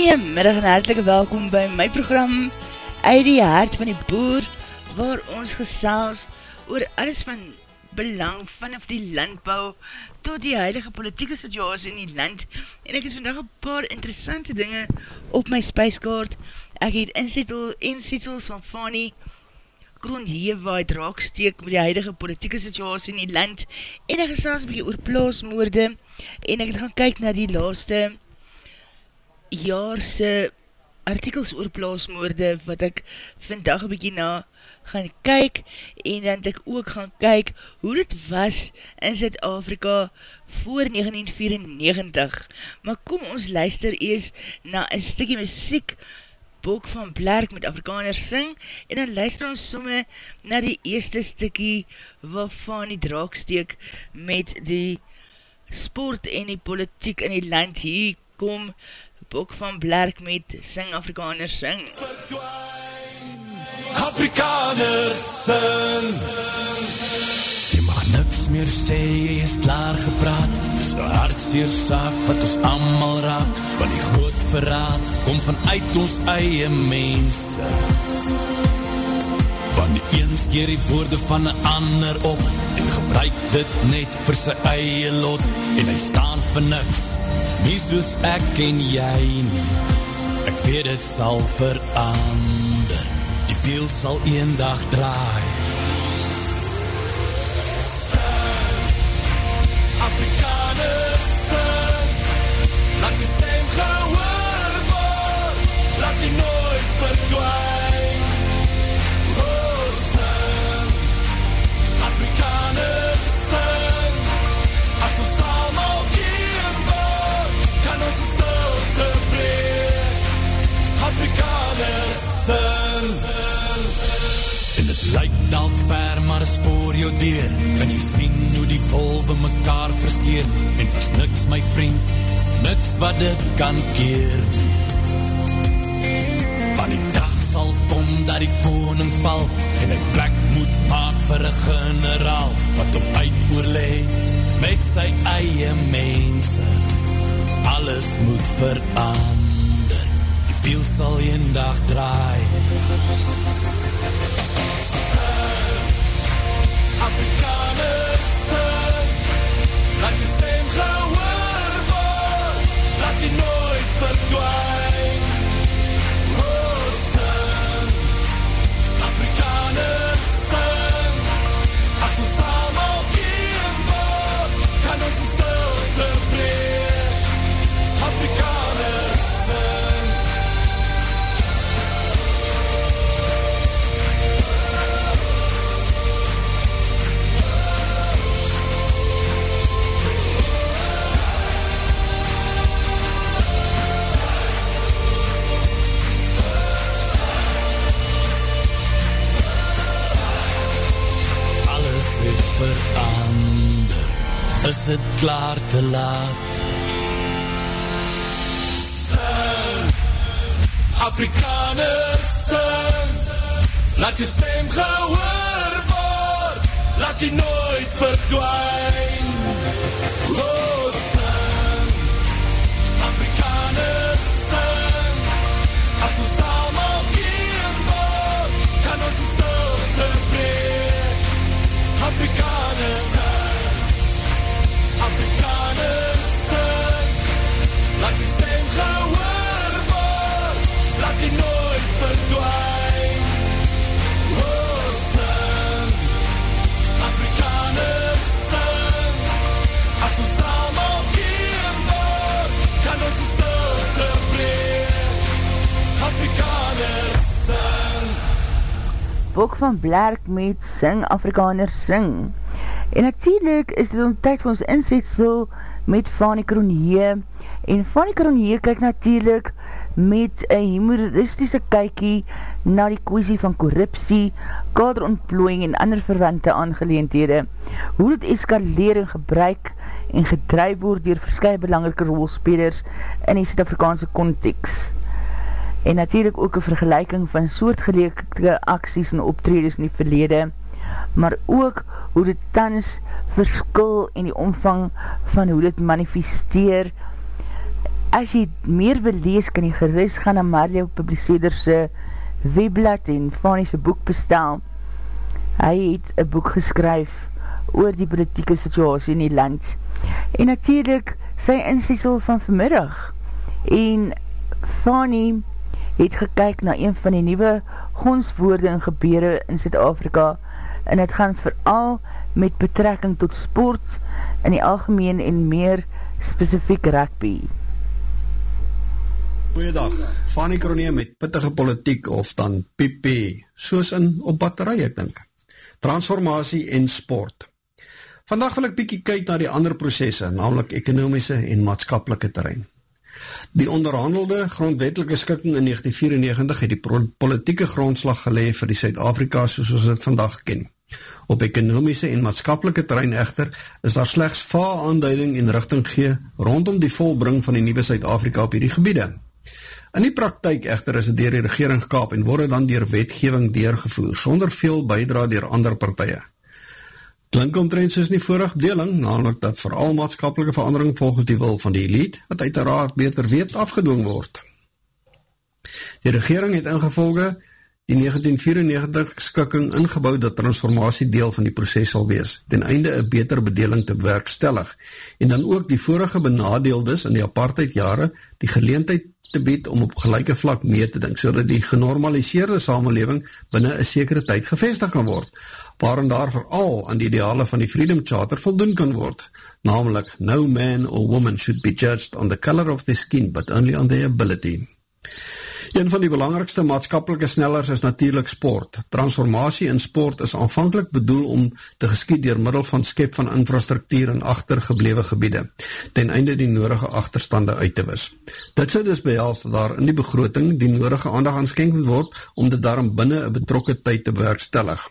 Goeiemiddag en hartelike welkom by my program Uit die hart van die boer, waar ons gesels oor alles van belang vanaf die landbouw tot die huidige politieke situasie in die land en ek het vandag een paar interessante dinge op my spijskaart. Ek het insetel en setsels van Fanny Kroonheewaai draaksteek met die huidige politieke situasie in die land en ek gesels bykie oor plaasmoorde en ek het gaan kyk na die laaste jaarse artikels oor plaasmoorde wat ek vandag bykie na gaan kyk en dan ek ook gaan kyk hoe dit was in Zuid-Afrika voor 1994. Maar kom ons luister ees na een stikkie muziek Bok van Blerk met Afrikaners sing en dan luister ons somme na die eerste stikkie waarvan die draaksteek met die sport en die politiek in die land hier kom Bok van Blerk met Sing Afrikaners sing. Verdwaai Afrikaners sin. Jy mag niks meer sê, jy is klaar gepraat. Dis een hartseer saak wat ons allemaal raak. Want die groot verraad kom vanuit ons eie mense. Want die een skeer die woorde van een ander op en gebruik dit net vir sy eie lot. En hy staan vir niks, nie soos ek en jy nie. Ek weet het sal verander wiel sal een dag draai. Laat die stem gehoor word, laat die nooit verdwijn. Afrikaners sing, sing, Lyk dalk ver, maar is voor jou deur. Kan jy sien hoe die volwe mekaar verskeer. En is niks my vriend, niks wat dit kan keer Van die dag sal kom dat die koning val. En een plek moet maak vir een generaal Wat op uit oorlee met sy eie mense. Alles moet verander wiel sal een dag draai? Afrikaners sing Laat die stem gehoor word Laat die nooit klaar te laat. Sing Afrikaners sing Laat je stem gehoor word Laat je nooit verdwijn Oh sing Afrikaners sing As ons allemaal hier word Kan ons een stilte breek Afrikaners Afrikaners die nooit verdwijn Oh sing Afrikaners sing As ons allemaal hier word Kan ons een stilte breek Afrikaners sing Bok van Blerk met Sing Afrikaners Sing. En natuurlijk is dit om tyd vir ons inzetsel met Fanny Kronje. En Fanny Kronje kyk natuurlijk met een humoristische kykie na die kwestie van korruptie, kaderontplooiing en ander verwante aangeleendhede. Hoe dit eskaleer en gebruik en gedrijf word dier verskye belangrike rolspelers in die Suid-Afrikaanse context. En natuurlijk ook een vergelijking van soortgeleekte acties en optreders in die verlede, maar ook hoe dit tans verskil en die omvang van hoe dit manifesteer. As jy meer wil lees, kan jy geris gaan na Mario Publiceerderse webblad en Fanny's boek bestel. Hy het een boek geskryf oor die politieke situasie in die land. En natuurlijk sy insiesel van vanmiddag. En Fanny het gekyk na een van die nieuwe gonswoorde en gebeure in Zuid-Afrika en het gaan vooral met betrekking tot sport in die algemeen en meer specifiek rugby. Goeiedag, Fanny Kronie met pittige politiek of dan PP, soos in op batterij ek dink. Transformatie en sport. Vandaag wil ek bykie kyk na die ander processe, namelijk ekonomische en maatskapelike terrein. Die onderhandelde grondwetelike skikking in 1994 het die politieke grondslag gelee vir die Suid-Afrika soos ons het vandag ken. Op ekonomische en maatskapelike terrein echter is daar slechts vaal aanduiding en richting gee rondom die volbring van die nieuwe Suid-Afrika op hierdie gebiede. In die praktijk echter is het dier die regering gekaap en word dan dier wetgeving deurgevoer, sonder veel bijdra dier ander partije. Klink omtrent soos die vorige bedeling, namelijk dat vooral maatskapelike verandering volgens die wil van die elite, wat uiteraard beter weet afgedwong word. Die regering het ingevolge die 1994 skikking ingebouw dat transformatie deel van die proces sal wees, ten einde een beter bedeling te werkstellig, en dan ook die vorige benadeeldes in die apartheid jare die geleentheid te bied om op gelijke vlak mee te dink, so die genormaliseerde samenleving binnen een sekere tyd gevestig kan word, waarin daar vooral aan die ideale van die Freedom Charter voldoen kan word, namelijk no man or woman should be judged on the color of their skin, but only on their ability. Een van die belangrikste maatskapelike snellers is natuurlijk sport. Transformatie in sport is aanvankelijk bedoel om te geskiet dier middel van skep van infrastruktuur in achtergeblewe gebiede, ten einde die nodige achterstande uit te wis. Dit sou dus behels dat daar in die begroting die nodige aandag aanskenk word om dit daarom binnen een betrokke tyd te bewerkstellig.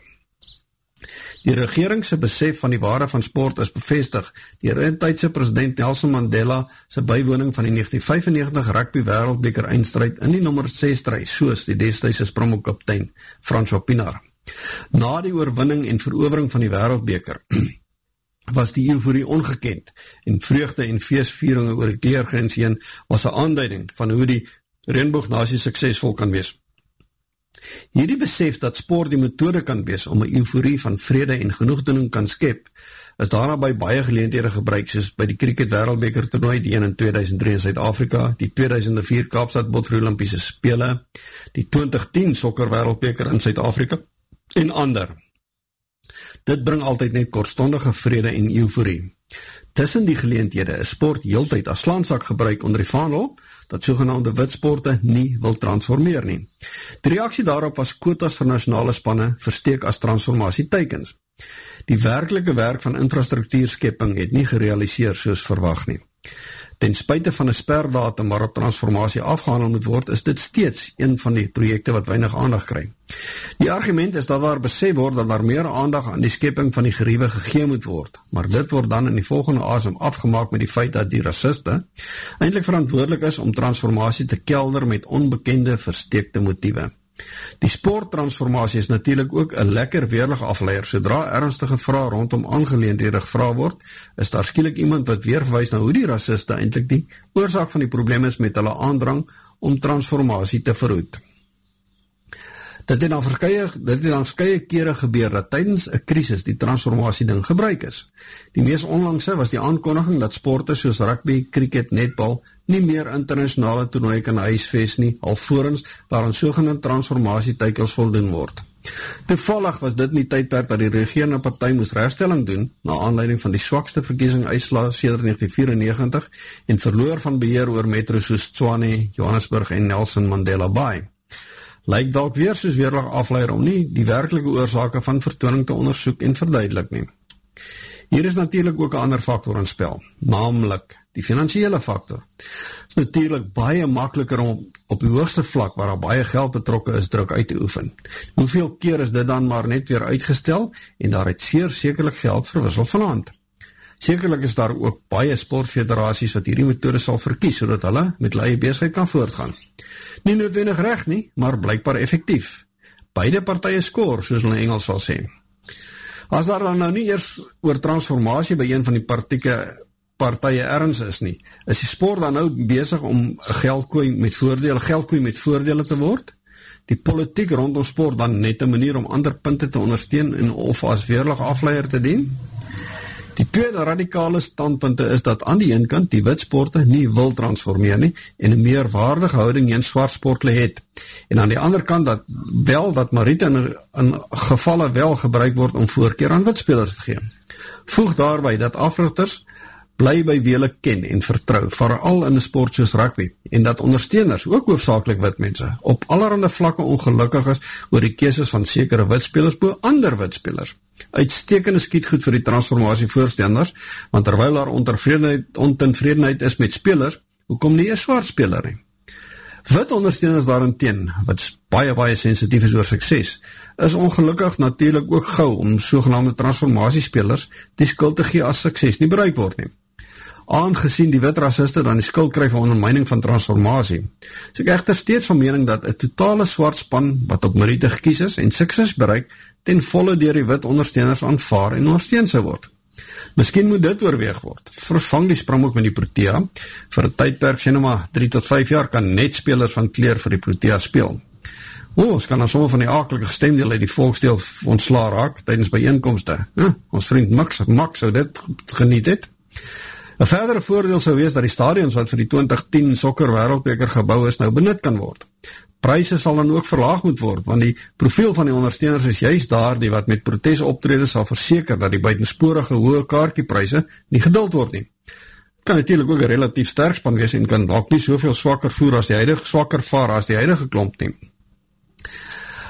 Die regeringse besef van die waarde van sport is bevestig dier eentijdse president Nelson Mandela sy bywoning van die 1995 rugby wereldbeker eindstrijd in die nummer 6 strijd, soos die destijse sprongkaptein François Pinar. Na die oorwinning en verovering van die wereldbeker was die euforie ongekend en vreugde en feestvieringe oor die kleergrens heen was een aanduiding van hoe die Reenboognasie suksesvol kan wees. Hierdie besef dat sport die methode kan wees om een euforie van vrede en genoegdoening kan skep, is daarna by baie geleenthede gebruik soos by die cricket wereldbeker toernooi die 1 in 2003 in Zuid-Afrika, die 2004 Kaapstad Botvrie Olympiese Spele, die 2010 sokker wereldbeker in Zuid-Afrika en ander. Dit bring altyd net kortstondige vrede en euforie. Tussen die geleenthede is sport heeltyd as landsak gebruik onder die vaandel, dat sogenaamde witsporte nie wil transformeer nie. Die reaksie daarop was quotas vir nationale spanne versteek as transformatietekens. Die werkelike werk van infrastruktuurskepping het nie gerealiseer soos verwacht nie. Ten spuite van een sperdatum waarop transformatie afgehandel moet word, is dit steeds een van die projekte wat weinig aandag krijg. Die argument is dat daar besef word dat daar meer aandag aan die skepping van die geriewe gegeen moet word, maar dit word dan in die volgende asem afgemaak met die feit dat die raciste eindelijk verantwoordelik is om transformatie te kelder met onbekende versteekte motieve. Die sporttransformatie is natuurlijk ook een lekker weerlig afleier. Sodra ernstige vraag rondom aangeleendhede gevraag word, is daar skielik iemand wat weer verwijs na hoe die raciste eindelijk die oorzaak van die probleem is met hulle aandrang om transformatie te verhoed. Dit het dan verskye, dit het dan verskye kere gebeur dat tydens een krisis die transformatie ding gebruik is. Die meest onlangse was die aankondiging dat sporte soos rugby, cricket, netbal nie meer internationale toernooi kan huisves nie, alvorens daar aan sogenaamde transformatie tykels voldoen word. Toevallig was dit nie tydperk dat die regerende partij moest herstelling doen, na aanleiding van die swakste verkiesing uitsla sêder 1994 en verloor van beheer oor metro soos Tswane, Johannesburg en Nelson Mandela Bay lyk dalk weer soos weerlig afleier om nie die werkelike oorzake van vertooning te onderzoek en verduidelik neem. Hier is natuurlijk ook een ander factor in spel, namelijk die financiële factor. Het is natuurlijk baie makkeliker om op die hoogste vlak, waar al baie geld betrokken is, druk uit te oefen. Hoeveel keer is dit dan maar net weer uitgestel, en daar het zeer sekerlik geld verwissel van hand. Sekerlik is daar ook baie sportfederaties wat hierdie methode sal verkies, so hulle met leie bezigheid kan voortgaan. Nie noodwendig recht nie, maar blijkbaar effectief. Beide partije skoor, soos hulle Engels sal sê. As daar dan nou nie eers oor transformatie by een van die partieke partije ergens is nie, is die sport dan nou bezig om geldkooi met voordele, geldkooi met voordele te word? Die politiek rondom sport dan net een manier om ander punte te ondersteun en of as weerlig afleier te dien? Die tweede radikale standpunte is dat aan die ene kant die witsporte nie wil transformeer nie en een meer waardige houding in zwartsportle het. En aan die andere kant dat wel dat Mariette in, in gevalle wel gebruik word om voorkeer aan witspelers te gee. Voeg daarby dat africhters bly by wie hulle ken en vertrou, vooral in die sport soos rugby, en dat ondersteuners, ook hoofdzakelik witmense, op allerhande vlakke ongelukkig is oor die keeses van sekere witspelers boe ander witspelers. Uitstekende skietgoed vir die transformatie voorstanders, want terwijl daar ontenvredenheid is met spelers, hoekom nie een zwaar speler nie? Wit ondersteuners daarenteen, wat baie baie sensitief is oor sukses, is ongelukkig natuurlijk ook gauw om sogenaamde transformatiespelers die skuld te gee as sukses nie bereik word neem aangezien die wit raciste dan die skuld krijg van ondermijning van transformatie. So ek echter steeds van mening dat een totale zwart span wat op Mariette gekies is en sukses bereik, ten volle dier die wit ondersteuners aanvaar en ondersteun sy word. Misschien moet dit oorweeg word. Vervang die sprang ook met die Protea. Voor een tydperk, sê nou maar 3 tot 5 jaar, kan net spelers van kleer vir die Protea speel. O, ons kan dan somme van die akelige stemdeel uit die volksdeel ontsla raak, tydens bijeenkomste. Ja, ons vriend Max, Max zou dit geniet het. Een verdere voordeel sal wees dat die stadions wat vir die 2010 sokker wereldbeker gebouw is nou benut kan word. Prijse sal dan ook verlaag moet word, want die profiel van die ondersteuners is juist daar die wat met protes optrede sal verseker dat die buitensporige hoge kaartjeprijse nie geduld word nie. Kan natuurlijk ook een relatief sterk span wees en kan ook nie soveel swakker voer as die huidige, swakker vaar as die huidige klomp neem.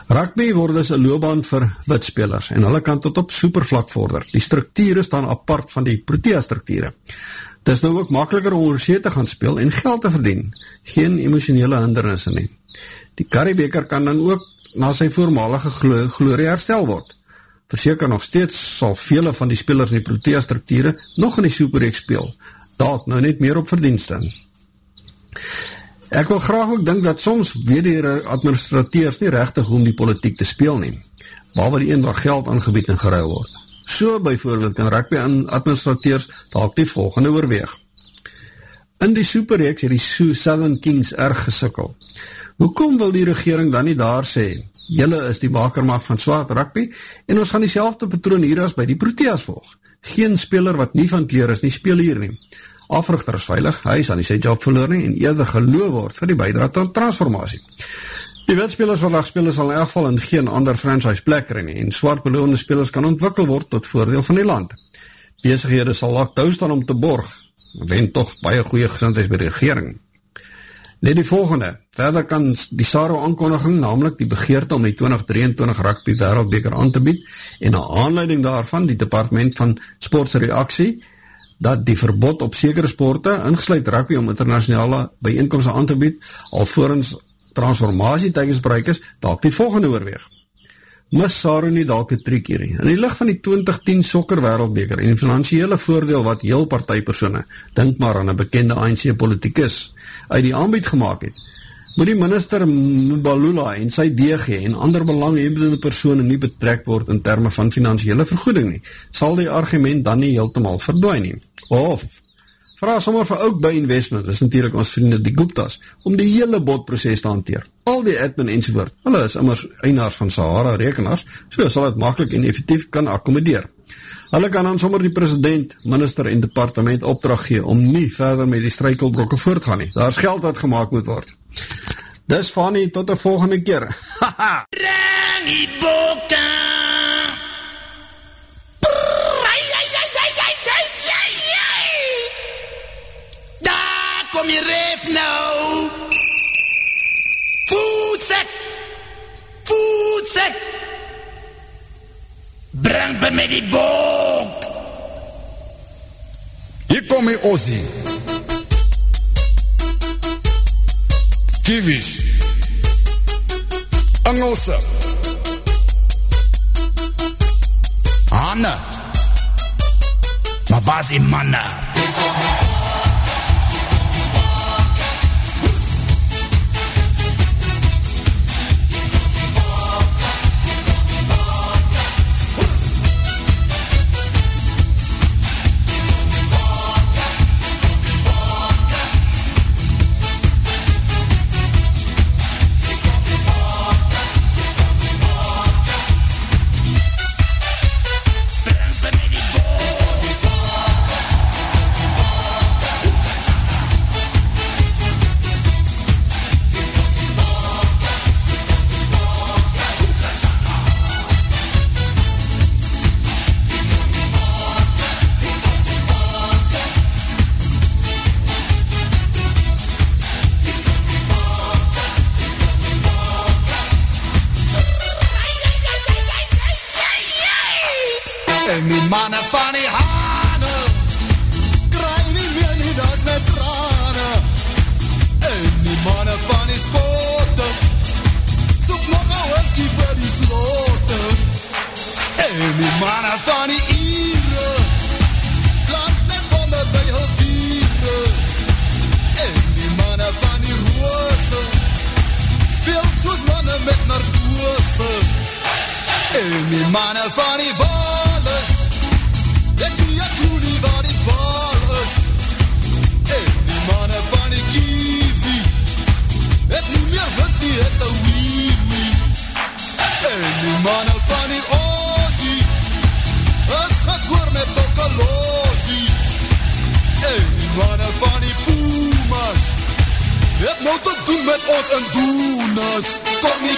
Rugby word dus een loopbaan vir witspelers en hulle kan tot op supervlak vorder. Die structuur staan apart van die protea structuur. Het is nou ook makkeliker om oor te gaan speel en geld te verdien. Geen emotionele hindernisse nie. Die Karibbeker kan dan ook na sy voormalige glo glorie herstel word. Verseker nog steeds sal vele van die spelers in die protea structuur nog in die superreek speel. Daad nou net meer op verdienste. Ek wil graag ook dink dat soms weet die administrateurs nie rechtig om die politiek te speel neem, waar die een waar geld aangebied en geruil word. So bijvoorbeeld kan rugby aan administrateurs dalk die volgende oorweeg. In die superreeks het die Sioux Southern Kings erg gesikkel. Hoekom wil die regering dan nie daar sê, jylle is die bakermaak van zwaard rugby en ons gaan die selfde patroon hier as by die Proteas volg. Geen speler wat nie van kleer is nie, speel hier nie africhter is veilig, hy is aan die sy job verloor nie, en eerder geloof word vir die bijdraad tot transformatie. Die wetspelers wat spelers sal in elk geval in geen ander franchise plek nie, en zwart beloonde spelers kan ontwikkel word tot voordeel van die land. Bezighede sal lak thuis dan om te borg, wen toch baie goeie gezondheid by die regering. Net die volgende, verder kan die SARO aankondiging, namelijk die begeerte om die 2023 rugby wereldbeker aan te bied, en na aanleiding daarvan die departement van sportsreaksie, dat die verbod op sekere sporte, ingesluid rugby om internationale bijeenkomste aan te bied, alvorens transformatie tijgens bereik is, dat die volgende oorweeg. Mis Saru nie dalke trik hierdie. In die licht van die 2010 sokker wereldbeker en die financiële voordeel wat heel partijpersone, denk maar aan een bekende ANC politikus, uit die aanbied gemaakt het, moet die minister Mbalula en sy DG en ander belanghebende persoon nie betrek word in termen van financiële vergoeding nie, sal die argument dan nie heeltemaal verdwijn nie. Of, vraag sommer vir ook by investment, dis natuurlijk ons vrienden die Gupta's, om die hele bodproces te hanteer. Al die admin enzovoort, hulle is immers einaars van Sahara rekenaars, so sal het makkelijk en effectief kan accommodeer. Hulle kan dan sommer die president, minister en departement opdracht gee om nie verder met die strijkelbrokke voortgaan nie. Daar is geld wat gemaakt moet word. Dis Fanny, tot die volgende keer. Rangi boka! Daar kom je reef nou! Voedsek! Voedsek! Breng me met die boek! Tommy Ozzy. Kiwis. Engelse. Hanne. Maar waar is die manne? Met ons en doenes Kom nie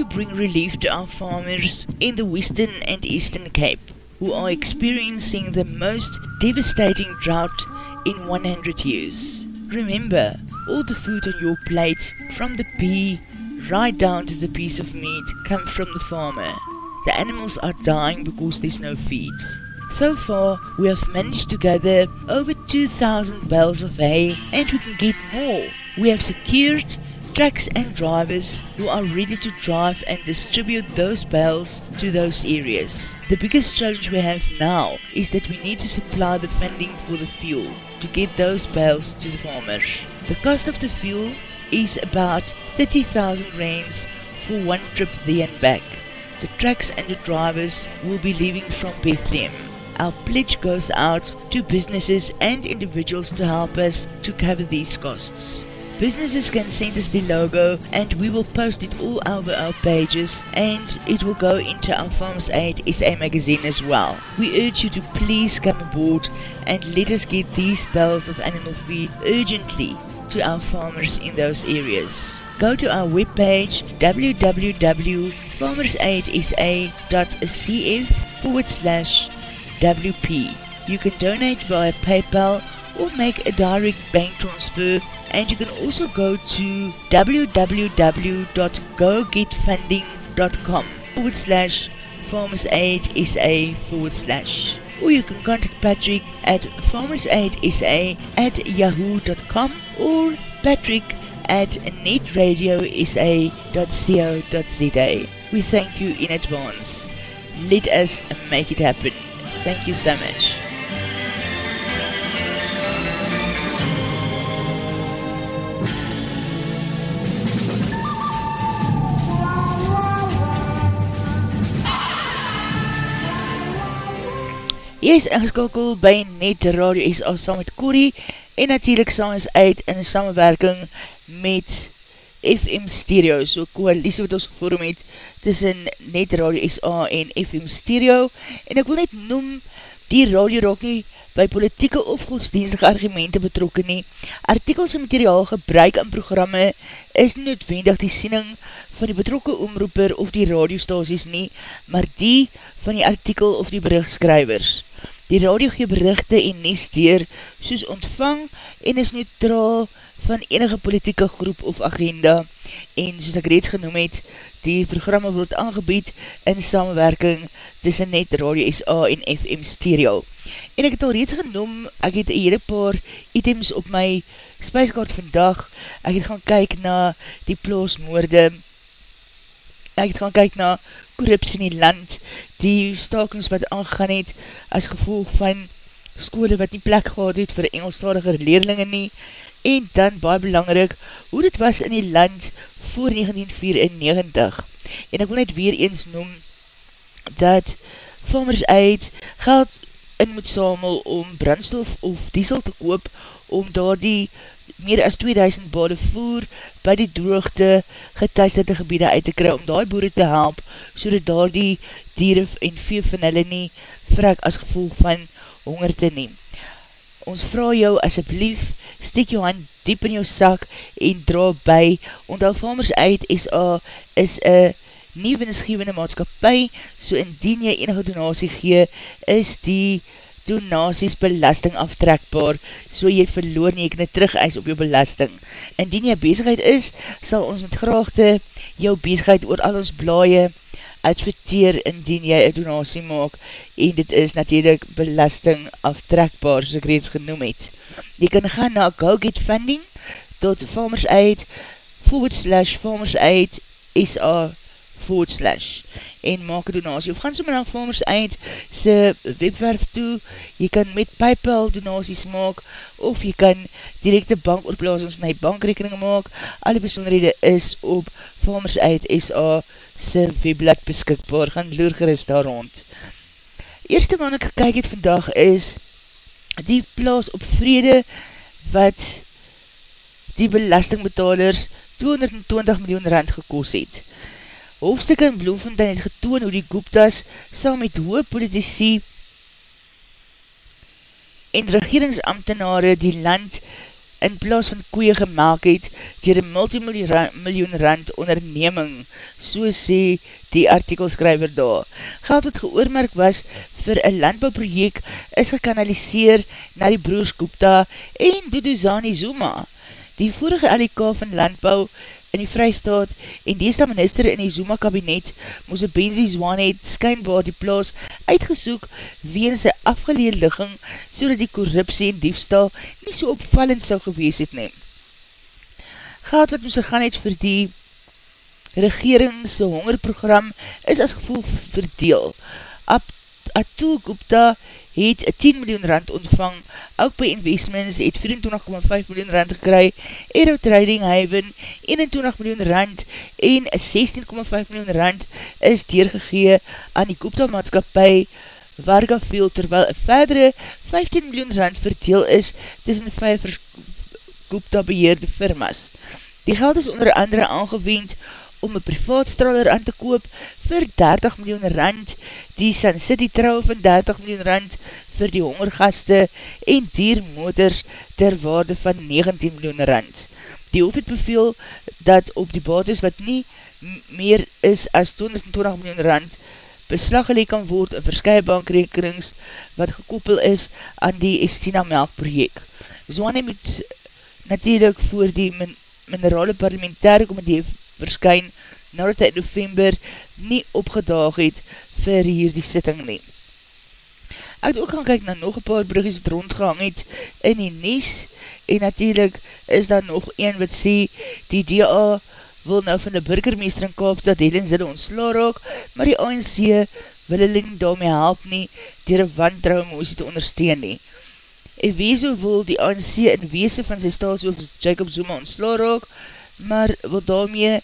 to bring relief to our farmers in the Western and Eastern Cape who are experiencing the most devastating drought in 100 years. Remember, all the food on your plate, from the pea right down to the piece of meat, come from the farmer. The animals are dying because there's no feed. So far, we have managed to gather over 2,000 bales of hay and we can get more. We have secured trucks and drivers who are ready to drive and distribute those bales to those areas. The biggest challenge we have now is that we need to supply the funding for the fuel to get those bales to the farmers. The cost of the fuel is about 30,000 rands for one trip there and back. The trucks and the drivers will be leaving from Bethlehem. Our pledge goes out to businesses and individuals to help us to cover these costs. Businesses can send us the logo and we will post it all over our pages and it will go into our Farmers Aid SA magazine as well. We urge you to please come aboard and let us get these bales of animal feed urgently to our farmers in those areas. Go to our webpage www.farmersaidsa.cf forward slash WP. You can donate via PayPal or make a direct bank transfer and you can also go to www.gogetfunding.com forward slash farmersaidsa forward slash or you can contact Patrick at farmersaidsa at yahoo.com or Patrick at netradiosa.co.za. We thank you in advance. Let us make it happen. Thank you so much. Jy is ingeskakel by Net Radio SA saam met Corrie en natuurlijk saam is uit in samenwerking met FM Stereo, so koalisie wat ons gevorm het tussen Net Radio SA en FM Stereo en ek wil net noem die radio raak nie by politieke of godsdienstige argumente betrokken nie. Artikels en materiaal gebruik in programme is nie noodwendig die siening van die betrokke omroeper of die radiostasies nie, maar die van die artikel of die berichtskrywers. Die radio gee berichte en nesteer soos ontvang en is neutraal van enige politieke groep of agenda. En soos ek reeds genoem het, die programme word aangebied in samenwerking tussen net Radio SA en FM Stereo. En ek het al reeds genoem, ek het een hele paar items op my spijskaart vandag, ek het gaan kyk na die plaasmoorde, ek het gaan kyk na korruptie in die land, die stakings wat aangegaan het as gevolg van skole wat nie plek gehad het vir Engelstadiger leerlinge nie, en dan baie belangrik, hoe dit was in die land voor 1994. En ek wil net weer eens noem, dat farmers uit geld in moet samel om brandstof of diesel te koop, om daar die meer as 2000 bade voer by die droogte getuisterde gebiede uit te kry om die boere te help so dat daar die dieren en vee van hulle nie vrek as gevolg van honger te neem. Ons vraag jou asjeblief, steek jou hand diep in jou sak en dra by, onthou Farmers Uit SA is een nie winsgevende maatskapie, so indien jy enige donatie gee, is die donasies belasting aftrekbaar, so jy verloor nie, ek net terug eis op jou belasting. Indien jy bezigheid is, sal ons met graagte jou bezigheid oor al ons blaie adverteer indien jy een donatie maak, en dit is natuurlijk belasting aftrekbaar, soos ek reeds genoem het. Jy kan gaan na gogetfunding.farmersaid forward slash farmersaid sa forward slash en maak een donatie, of gaan so maar na Farmers Eind sy webwerf toe, jy kan met Paypal donasies maak, of jy kan directe bankoorplasings na die bankrekening maak, alle besonderhede is op Farmers Eind SA sy webblad beskikbaar, gaan loer gerust daar rond. Eerste wat ek gekyk het vandag is die plaas op vrede wat die belastingbetalers 220 miljoen rand gekos het. Hoofdstuk in Bloemfontein het getoon hoe die Gupta's saam met hoge politici en regeringsambtenare die land in plaas van koeie gemaakt het dier een multimiljoen rand onderneming, so sê die artikelskryver daar. Geld wat geoormerk was vir een landbouwprojek is gekanaliseer na die broers Gupta en Duduzani Zuma. Die vorige LK van landbouw in die vrystaat en deesda minister in die Zuma kabinet moes een Benzie Zwane het skynbaar die plaas uitgesoek weens sy afgeleer ligging so die korruptie en diefstal nie so opvallend sal gewees het neem. Geld wat moes gegaan het vir die regeringse hongerprogram is as gevoel verdeel. Atul Gupta het 10 miljoen rand ontvang, ook by investments het 24,5 miljoen rand gekry, Aero Trading Haven 21 miljoen rand en 16,5 miljoen rand is deurgegee aan die Gupta maatskapie Vargafield, terwyl een verdere 15 miljoen rand verdeel is tussen 5 Gupta beheerde firmas. Die geld is onder andere aangewend om een privaatstraler aan te koop vir 30 miljoen rand, die Sun City trouw van 30 miljoen rand vir die hongergaste en diermotors ter waarde van 19 miljoen rand. Die hoofd het beveel dat op die bates wat nie meer is as 220 miljoen rand beslag geleek kan word in verskye bankrekenings wat gekoppel is aan die Estina melkprojek. Zwane moet natuurlijk voor die min minerale parlementaire komitee verskyn nadat hy in november nie opgedaag het vir hierdie sitting neem. Ek het ook gaan kyk na nog een paar bruggies wat rondgehang het in die Nies en natuurlijk is daar nog een wat sê die DA wil nou van die burgermeester in Kaapstad Helen Zille ontsla raak, maar die ANC wil hulle nie daarmee help nie, dier een wantrouwe moesie te ondersteun nie. En weeso wil die ANC in weese van sy staatshoof Jacob Zuma ontsla raak, maar wil daarmee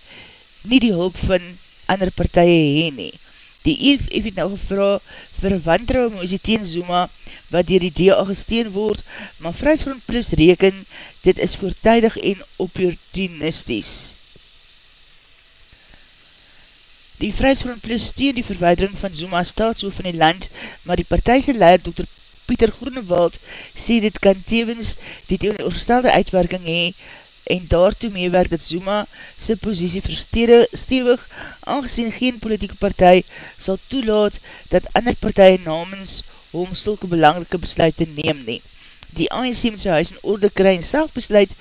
nie die hulp van ander partije heen nie. Die EFF het nou gevra vir wantrouwe moesie teen Zuma, wat dier die DA gesteen word, maar Vrijsgrond Plus reken, dit is voortijdig en opportunisties. Die Vrijsgrond Plus steen die verweidering van Zuma staatshoof van die land, maar die partijse leider Dr. Pieter Groenewald sê dit kan tevens die teenoorgestelde uitwerking hee en daartoe meewerk dat Zuma sy posiesie verstewig aangezien geen politieke partij sal toelaat dat ander partij namens hom sulke belangrike besluit te neem nie. Die ANC met sy huis in orde kry en self besluit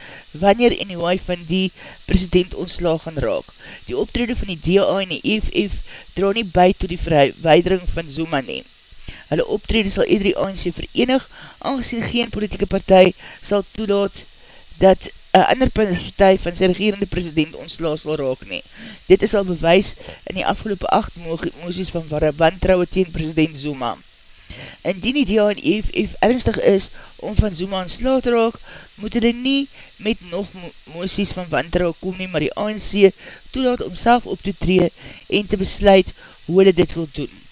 wanneer en hoe van die president ontslaag gaan raak. Die optrede van die DA en die EFF dra nie by to die verweidering van Zuma neem. Hulle optrede sal iedere ANC verenig, aangezien geen politieke partij sal toelaat dat een ander partij van sy regerende president ontslaas sal raak nie. Dit is al bewys in die afgelopen acht moesies van wantrouwe teen president Zuma. Indien die DA en EFF ernstig is om van Zuma ontslaas te raak, moet hulle nie met nog moesies van wantrouwe kom nie, maar die ANC toelaat om self op te tree en te besluit hoe hulle dit wil doen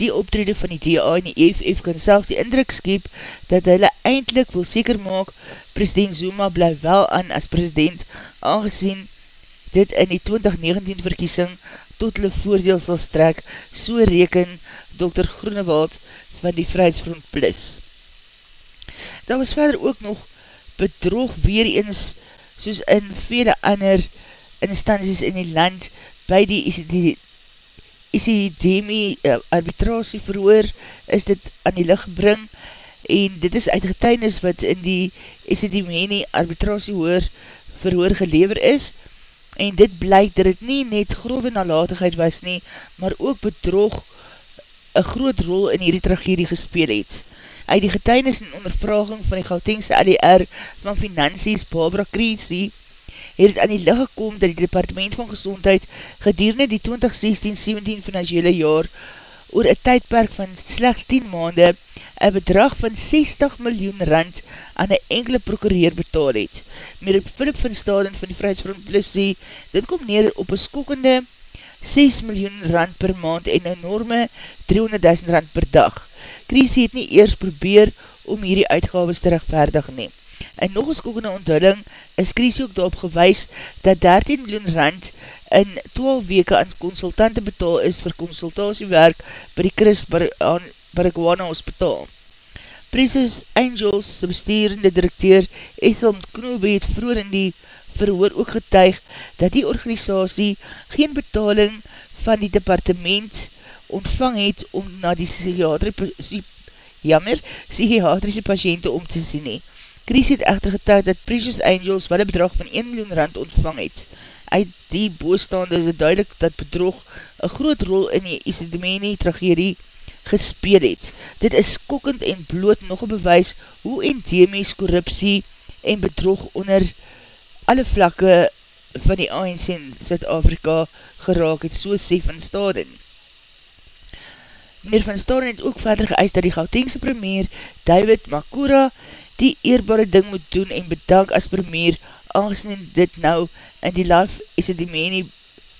die optrede van die DA en die EFF kan selfs die indruk skep dat hulle eindelijk wil seker maak president Zuma bly wel aan as president aangezien dit in die 2019 verkiesing tot hulle voordeel sal strek, so reken Dr. Groenewald van die Vrijheidsfront Plus. Daar was verder ook nog bedrog weer eens soos in vele ander instanties in die land by die is die Demi uh, arbitrasie verhoor, is dit aan die licht gebring, en dit is uit getuinis wat in die SDMeni arbitrasie hoor, verhoor gelever is, en dit blyk dat het nie net grove nalatigheid was nie, maar ook bedrog een groot rol in hierdie tragedie gespeel het. Uit die getuinis en ondervraging van die Gautengse LER van Finansies Barbara Creasy, het het aan die licht gekom dat die Departement van Gezondheid gedurende die 2016-17 financiële jaar oor een tydperk van slechts 10 maande een bedrag van 60 miljoen rand aan een enkele prokureer betaal het. Meneer Philip van Staden van die Vrijheidsfront Plus sê, dit kom neer op een skokkende 6 miljoen rand per maand en een enorme 300.000 rand per dag. Krisie het nie eers probeer om hierdie uitgaves te rechtvaardig neem. En nog een skokkende onthulling is Krisie ook daarop gewys dat 13 miljoen rand in 12 weke aan consultante betaal is vir consultatiewerk by die Chris Baragwana Hospital. Precious Angels, bestuurende directeur Ethel Knoebe het vroeger in die verhoor ook getuig dat die organisatie geen betaling van die departement ontvang het om na die psychiatrische jammer, psychiatrische patiënte om te sien nie. Chris het echter getuig dat Precious Angels wel een bedrag van 1 miljoen rand ontvang het. Uit die boostaande is het duidelik dat bedrog een groot rol in die Isidemeni tragedie gespeel het. Dit is kokkend en bloot nog een bewys hoe endemies korruptie en bedrog onder alle vlakke van die ANC in Zuid-Afrika geraak het, so sê van Staden. Meneer van Staden het ook verder geëist dat die Gautengse premier David Makura die eerbare ding moet doen en bedank as premier, aangezien dit nou in die life is het die menie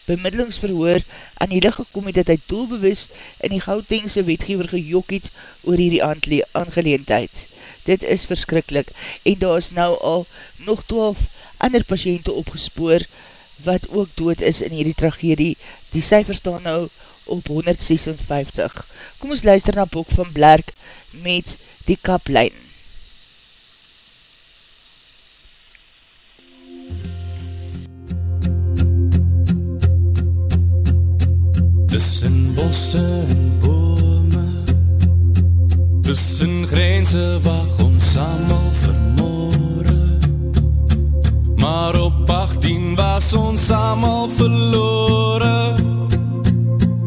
bemiddelingsverhoor aan die licht gekom het dat hy doelbewus in die Gautengse wetgever gejok het oor hierdie aangeleendheid. Dit is verskrikkelijk en daar is nou al nog 12 ander patiënte opgespoor wat ook dood is in hierdie tragedie. Die cijfers staan nou op 156. Kom ons luister na Bok van Blerk met die kaplijn. Tussen bosse en bome Tussen grense wag ons allemaal vermoorde Maar op 18 was ons allemaal verloore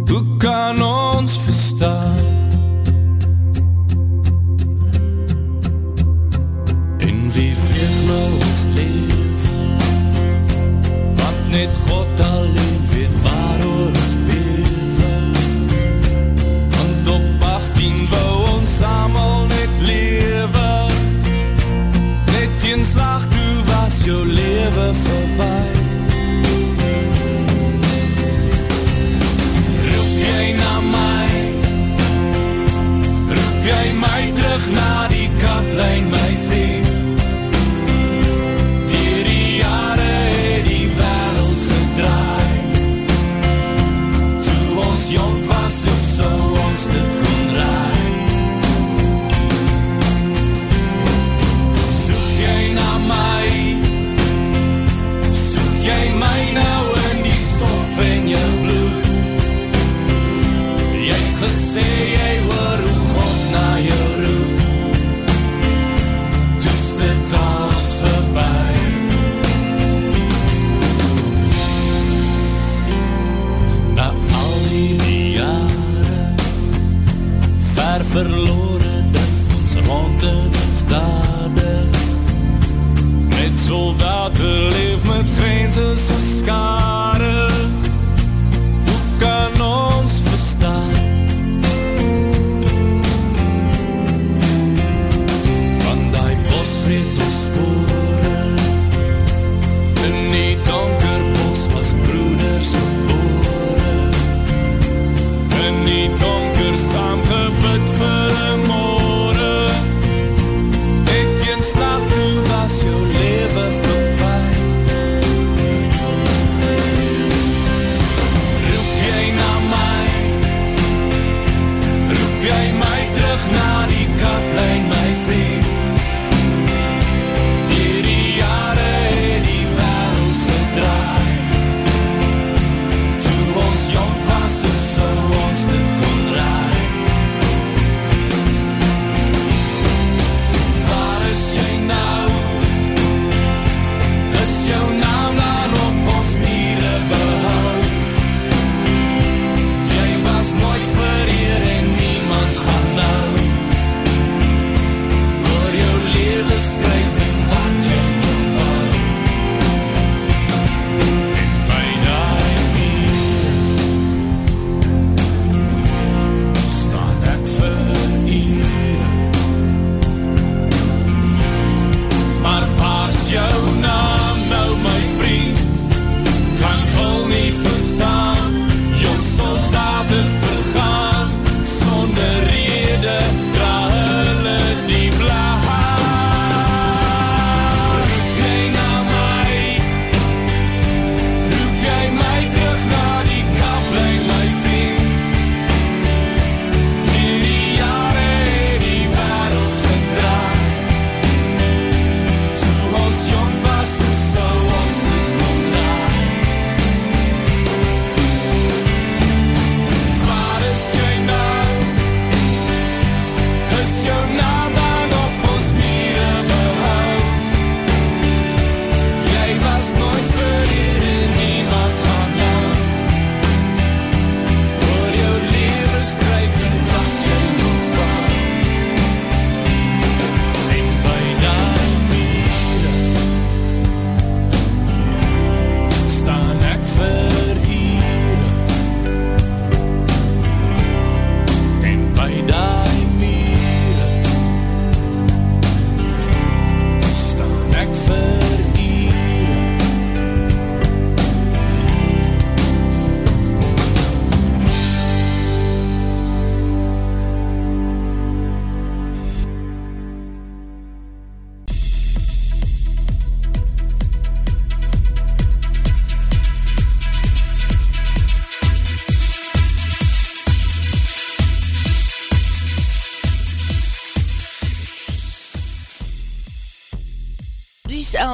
Hoe kan ons verstaan? En wie nou ons leven Wat net God een slag toe was jou lewe verby.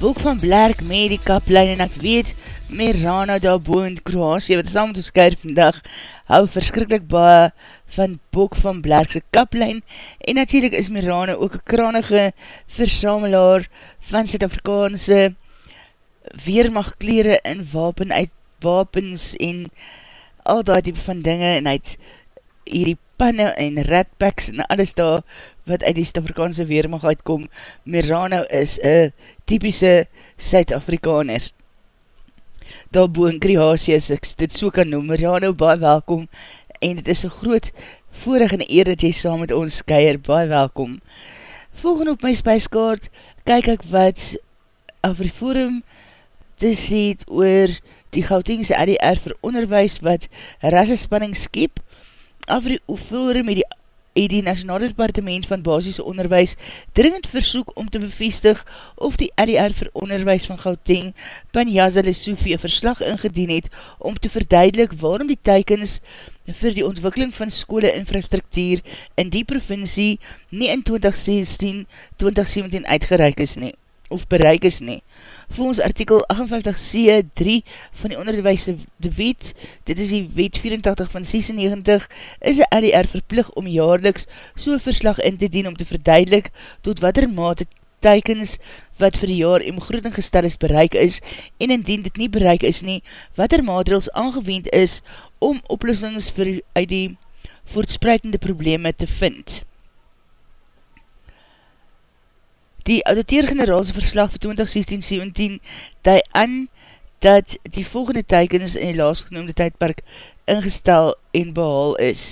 Boek van Blerk met die kaplijn en ek weet Mirana daar in Kroasie wat saam met ons keir vandag hou verskrikkelijk baie van Boek van Blerkse kaplijn en natuurlijk is Mirana ook een kranige versamelaar van Zuid-Afrikaanse weermachtkleren en wapen uit wapens en al die type van dinge. En uit hierdie panne en redpacks en alles daar wat uit die Zuid-Afrikaanse weermacht uitkom. Mirano is een typische Suid-Afrikaner. Daar boe in Kriasie is ek dit so kan noem. Mirano, baie welkom en dit is so groot voorig en eer dat jy saam met ons keier. Baie welkom. Volgende op my spijskaart kyk ek wat Afriforum te sê oor die Gautingse ADR vir onderwijs wat rassespanning skep. Afriforum het die het die Nationale Departement van Basisse Onderwijs dringend versoek om te bevestig of die RDR vir Onderwijs van Gauteng Panyaza Lesofie een verslag ingedien het om te verduidelik waarom die teikens vir die ontwikkeling van skole infrastruktuur in die provincie nie in 2016-2017 uitgereik is nie of bereik is nie. Volgens artikel 58c3 van die onderwijse de wet, dit is die wet 84 van 96, is die LDR verplig om jaarliks so'n verslag in te dien om te verduidelik tot wat er mate teikens wat vir die jaar en begroeting gestel is bereik is en indien dit nie bereik is nie, wat er maatregels aangewend is om oplossings vir uit die voortspreidende probleme te vind. Die auditeer-generaalse verslag vir 2016-17 die aan dat die volgende teikens in die laasgenoemde tydpark ingestel en behaal is.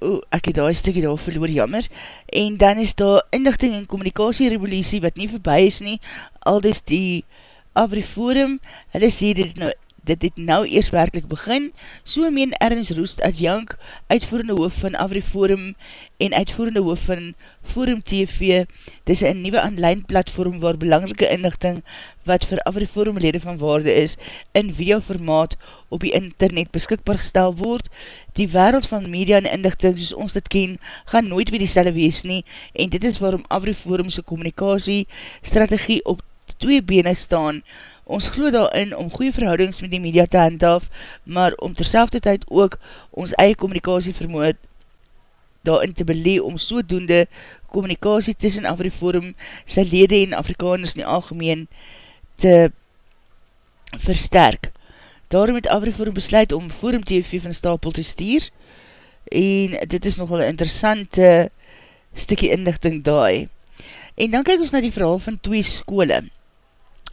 O, ek het daar stikkie daar verloor, jammer. En dan is daar inlichting en communicatie wat nie voorbij is nie, al dis die Avriforum, hulle sê dit nou dit het nou eers werkelijk begin, so meen Ernst Roest adjank, uitvoerende hoof van Avriforum en uitvoerende hoof van Forum TV, dis een nieuwe online platform waar belangrike inlichting wat vir Avriforum lede van waarde is, in videoformaat op die internet beskikbaar gestel word. Die wereld van media en inlichting, soos ons dit ken, gaan nooit weer die selle wees nie, en dit is waarom Avriforumse communicatie strategie op twee bene staan, Ons glo daarin om goeie verhoudings met die media te handhaaf, maar om terselfde tyd ook ons eie communicatie vermoed daarin te belee om sodoende communicatie tussen Afriforum, sy lede en Afrikaners in die algemeen te versterk. Daarom het Afriforum besluit om Forum TV van stapel te stuur en dit is nogal een interessante stikkie inlichting daai. En dan kyk ons na die verhaal van twee skole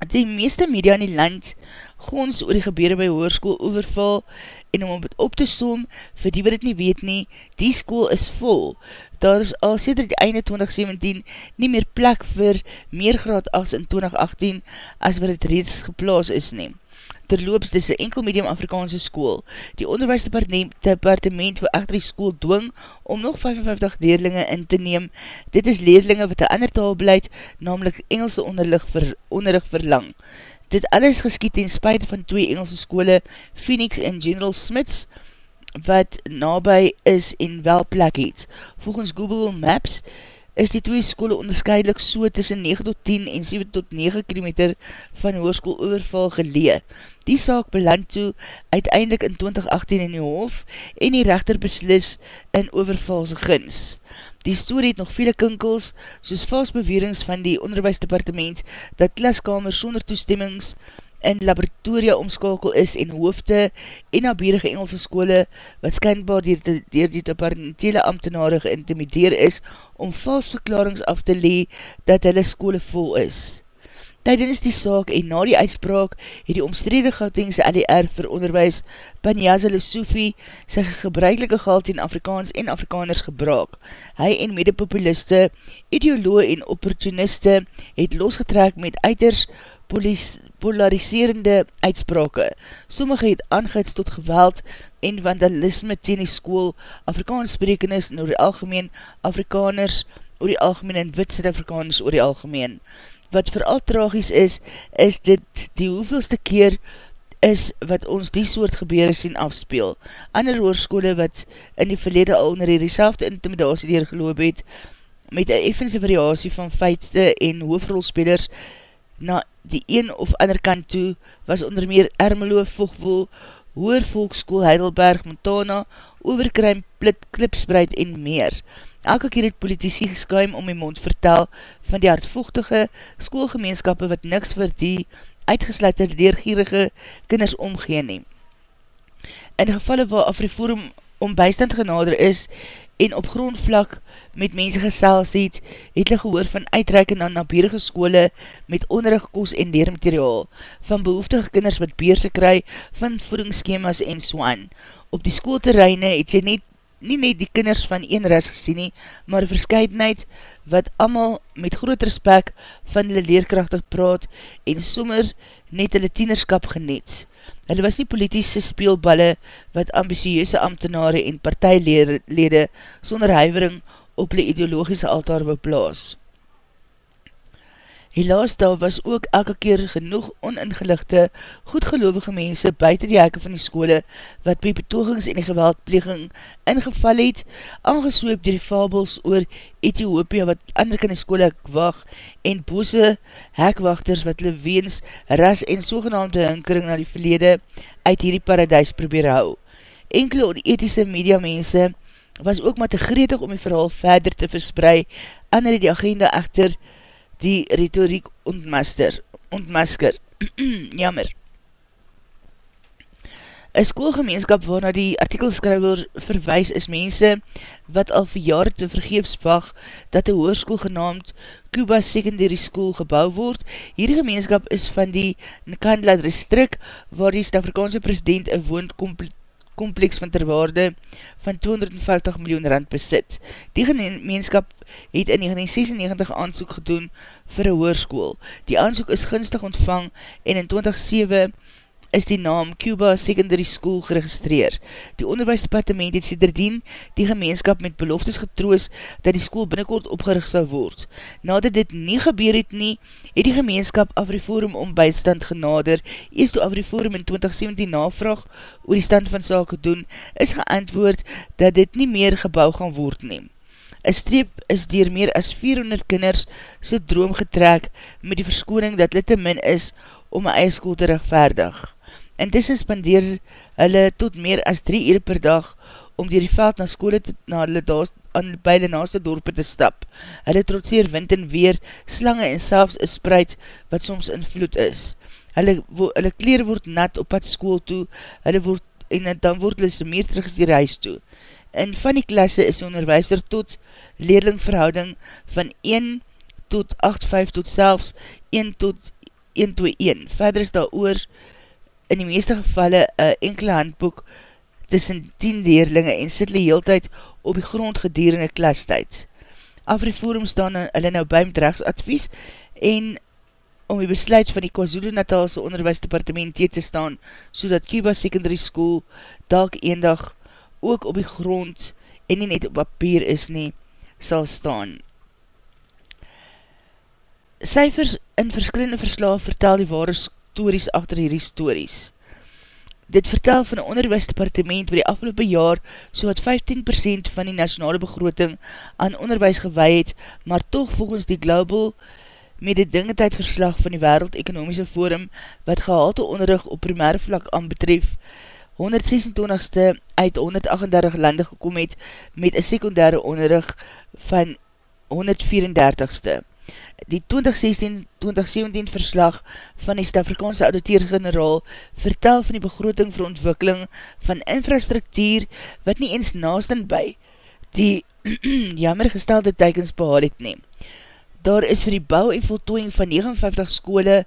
die meeste media in die land gons oor die gebede by hoerskoel overval en om op te som, vir die wat het nie weet nie, die school is vol. Daar is al sêder die einde 2017 nie meer plek vir meer graad 8 in 2018 as wat het reeds geplaas is neem terloops, dis een enkel medium Afrikaanse school. Die onderwijsdepartement wil echter die school dwing om nog 55 leerlinge in te neem. Dit is leerlinge wat een ander taal beleid, namelijk Engelse onderrig, ver, onderrig verlang. Dit alles geskiet in spuit van twee Engelse skole, Phoenix en General Smiths, wat nabij is en wel plek het. Volgens Google Maps, is die twee skole onderscheidelik so tussen 9 tot 10 en 7 tot 9 km van hoerskoel overval gelee. Die saak beland toe uiteindelik in 2018 in die hof en die rechter beslis in overvalse gins. Die story het nog vele kinkels, soos vastbewerings van die onderwijsdepartement, dat klaskamers sonder toestemmings in laboratoria omskakel is en hoofde en naberige Engelse skole, wat skynbaar dier, die, dier die departementele ambtenare geïntimideer is, om valsverklarings af te lee, dat hulle skole vol is. Tijdens die saak en na die uitspraak het die omstrede Gautengse LDR vir onderwijs Banyaza Lesoufi sy gebruikelike geld in Afrikaans en Afrikaners gebraak. Hy en medepopuliste, ideoloog en opportuniste het losgetrek met uiters polariserende uitsprake. Sommige het aangeits tot geweld en vandalisme teen die school Afrikaans sprekenis en oor die algemeen Afrikaners oor die algemeen en wit Afrikaners oor die algemeen wat vooral tragies is, is dit die hoeveelste keer is wat ons die soort gebeuren sien afspeel. Ander oorskole wat in die verlede al onder die selfde intimidatie dier geloof het, met een effense variatie van feite en hoofrolspelers na die een of ander kant toe, was onder meer Ermelo, Vogwol, Hoer Volkskool, Heidelberg, Montana, Overkruim, Plit, Klipspreid en meer. Elke keer het politici geskuim om my mond vertel van die hartvochtige schoolgemeenskappe wat niks vir die uitgesluite leergierige kinders omgeen neem. In gevalle waar Afriforum om bystand genader is en op grondvlak met mense gesels het, het hulle gehoor van uitreiken na naberige skole met onderrigkoos en leermateriaal, van behoeftige kinders wat beerse kry, van voedingsschemas en swaan. Op die schoolterreine het sy net nie net die kinders van een ras gesien nie, maar verscheidenheid wat amal met groot respect van hulle leerkrachtig praat en sommer net hulle tienerskap genet. Hulle was nie politiese speelballe wat ambitieuze ambtenare en partijlede sonder huivering op hulle ideologische altaar beplaas. Helaas daar was ook elke keer genoeg oningeligte, goedgeloofige mense buiten die hekke van die skole wat by betogings en geweldpleging ingeval het, aangesweep door die fabels oor Ethiopië wat ander kan die skole wag en bose hekwachters wat hulle weens ras en sogenaamde hinkering na die verlede uit hierdie paradijs probeer hou. Enkele onethische media mense was ook maar te gretig om die verhaal verder te versprei, ander die agenda echter die retoriek ontmaster, ontmasker. Jammer. Een schoolgemeenskap waarna die artikelskrywer verwijs is mense wat al vir jare te vergeefs wacht dat die hoerskoel genaamd Cuba Secondary School gebouw word. Hierdie gemeenskap is van die Nkandla Restrik waar die Stafrikaanse president een woonkompleks kompleks van terwaarde van 250 miljoen rand besit. Die gemeenskap het in 1996 aansoek gedoen vir een hoerskoel. Die aansoek is gunstig ontvang en in 2007 is die naam Cuba Secondary School geregistreer. Die onderwijsdepartement het siederdien die gemeenskap met beloftes getroos dat die school binnenkort opgerig sal word. Nadat dit nie gebeur het nie, het die gemeenskap Afriforum om bystand genader. Eerst toe Afriforum in 2017 navraag oor die stand van sake doen, is geantwoord dat dit nie meer gebouw gaan word neem. Een streep is dier meer as 400 kinders so droom getrek met die verskoning dat dit te min is om een eie school te rechtvaardig. Intussen spandeer hulle tot meer as 3 uur per dag om dier die veld na skole te, na hulle daas, aan by die naaste dorpe te stap. Hulle trotseer wind en weer, slange en selfs een spreid wat soms in vloed is. Hulle, wo, hulle kleer word nat op pad school toe, hulle word, en dan word hulle so meer terug as die reis toe. In van die klasse is die onderwijster tot leerlingverhouding van 1 tot 8, 5 tot selfs 1 tot 1, 2, 1. Verder is daar oor in die meeste gevalle een enkele handboek tussen 10 leerlinge en sit hulle heeltyd op die grond gedurende klastijd. Afriforum staan hulle nou by met rechtsadvies en om die besluit van die KwaZulu-Natalse onderwijsdepartement te staan, so dat Cuba Secondary School dalk eendag ook op die grond en nie net op papier is nie, sal staan. Cijfers in verskillende verslaaf vertel die ware stories achter hierdie stories. Dit vertel van een onderwijsdepartement waar die afgelopen jaar so wat 15% van die nationale begroting aan onderwijs gewaai het, maar toch volgens die Global met die dingetijdsverslag van die Wereld Ekonomiese Forum wat gehalte onderrig op primaire vlak aan betref, 126ste uit 138 lande gekom het met een secundaire onderrug van 134ste. Die 2016-2017 verslag van die Stafrikaanse Auditeer-Generaal vertel van die begroting vir ontwikkeling van infrastruktuur wat nie eens naast en by die jammer gestelde teikens behaal het neem. Daar is vir die bouw en voltooiing van 59 skole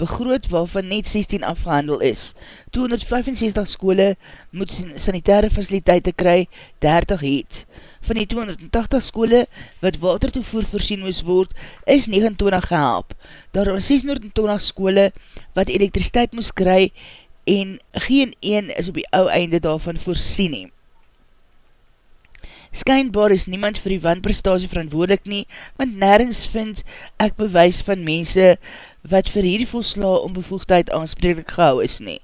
begroot waarvan net 16 afgehandel is. 265 skole moet sanitaire faciliteite kry, 30 het. Van die 280 skole wat watertoevoer voorsien moes word, is 29 gehelp. Daar was 620 skole wat elektriciteit moes kry en geen een is op die ou einde daarvan voorsien neem. Skynbaar is niemand vir die wanprestatie verantwoordelik nie, want nergens vind ek bewys van mense wat vir hierdie volsla onbevoegdheid aanspreeklik gehou is nie.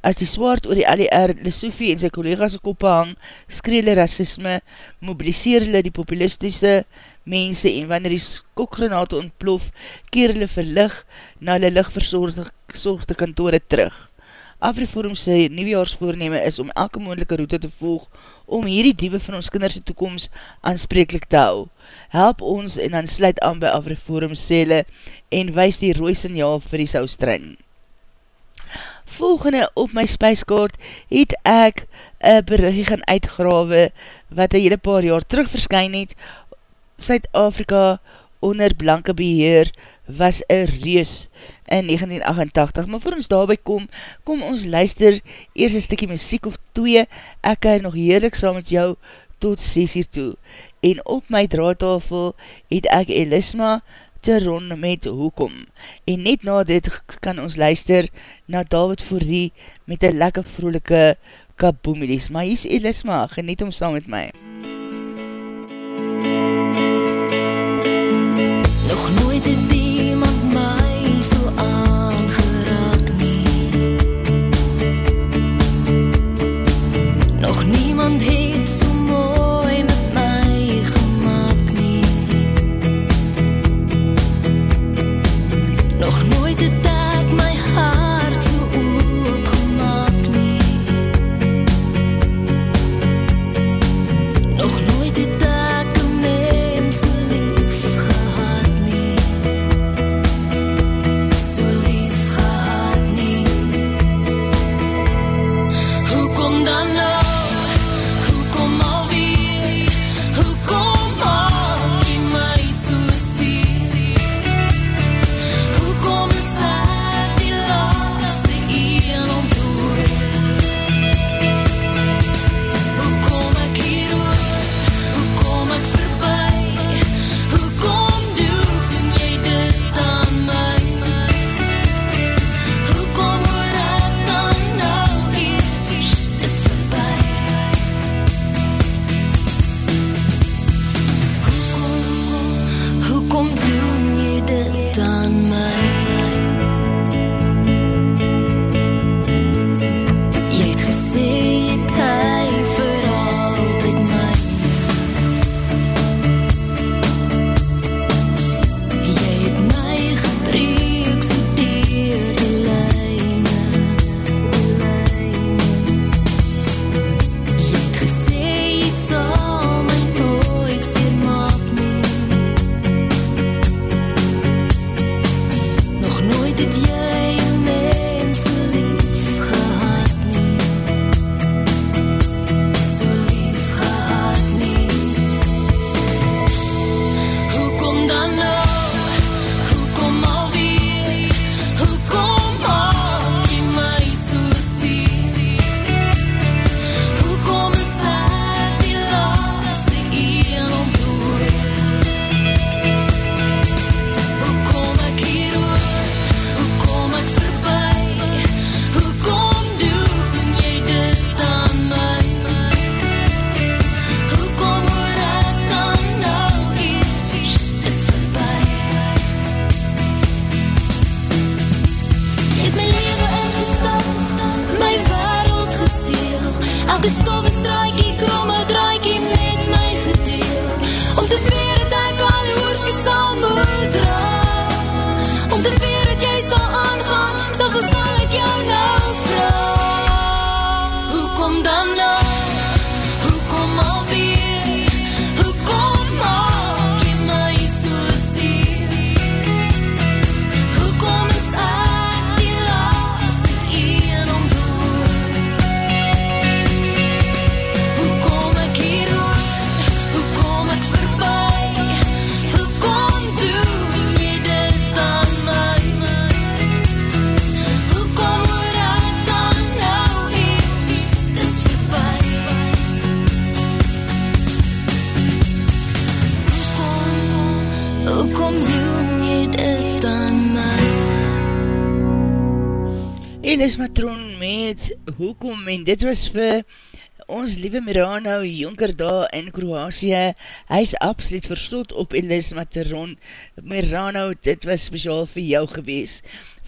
As die swaard oor die LER, Lesofie en sy collega's koppe hang, skree hulle racisme, mobiliseer hulle die populistische mense en wanneer die skokgranate ontplof, keer hulle verlig na hulle lichtverzorgde kantore terug. Afriforum sy nieuwjaarsvoorneme is om elke moendelike route te volg om hierdie diewe van ons kinderse toekomst aanspreeklik te hou. Help ons en dan sluit aan by Afriforum sêle en wees die rooi signaal vir die saustrein. Volgende op my spijskaart het ek een bericht gaan uitgrawe wat een hele paar jaar terug verskyn het. Suid-Afrika onder blanke beheer was een reus in 1988. Maar voor ons daarby kom, kom ons luister eers een stikkie muziek of twee. Ek kan nog heerlik saam met jou tot 6 uur toe. En op my draadtafel het ek Elisma te ron met hoekom. En net na dit kan ons luister na David Fourie met een lekker vroelike kaboomelies. Maar hier is Elisma, geniet om saam met my. Nog Elis Matron met Hoekom en dit was vir ons liewe Mirano Jonker daar in Kroasie. Hy is absoluut verstot op Elis Matron. Mirano, dit was speciaal vir jou gewees.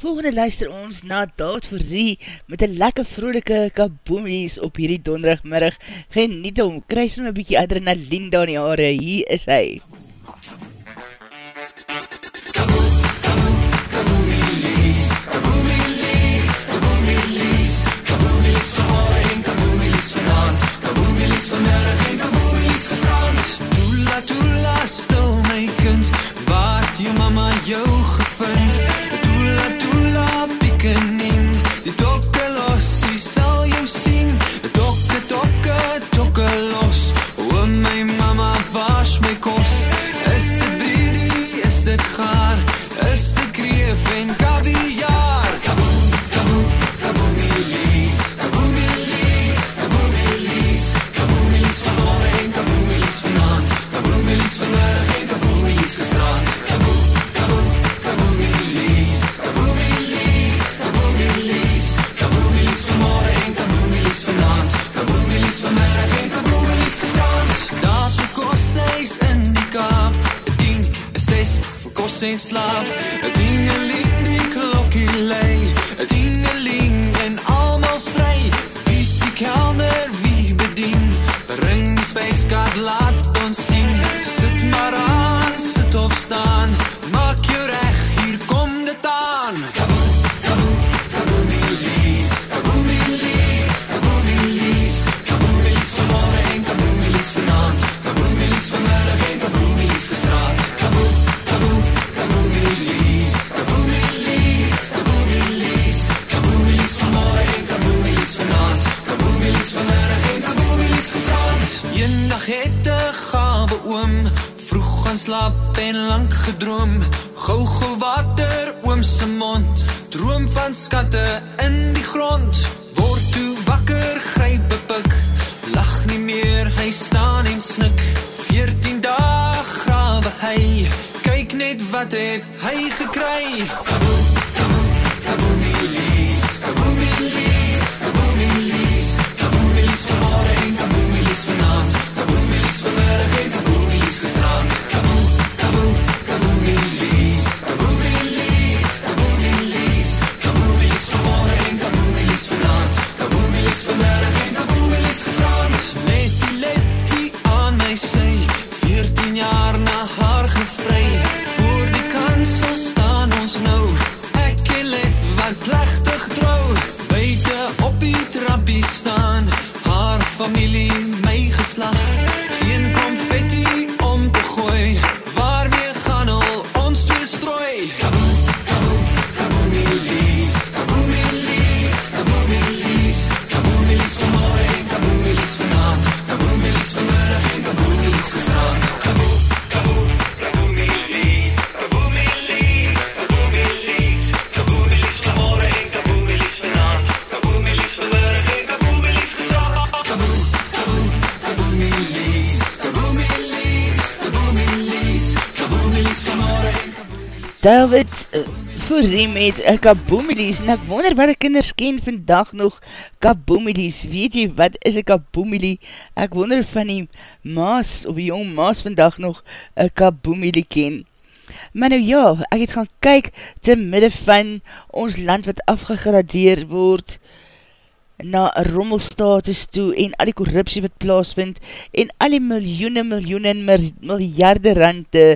Volgende luister ons na Daad voor Rie met een lekker vrolike kaboomies op hierdie donderigmiddag. Geniet om, kruis om een bykie adrenaline daar in die haare. Hier is hy. David uh, Fourie met uh, kaboomelies en ek wonder wat die kinders ken vandag nog kaboomelies, weet jy wat is een kaboomelie, ek wonder van die maas of die jong maas vandag nog een kaboomelie ken. Maar nou ja, ek het gaan kyk te midde van ons land wat afgegradeer word na rommelstatus toe en al die korruptie wat plaasvind en al die miljoene, miljoene en miljarde rande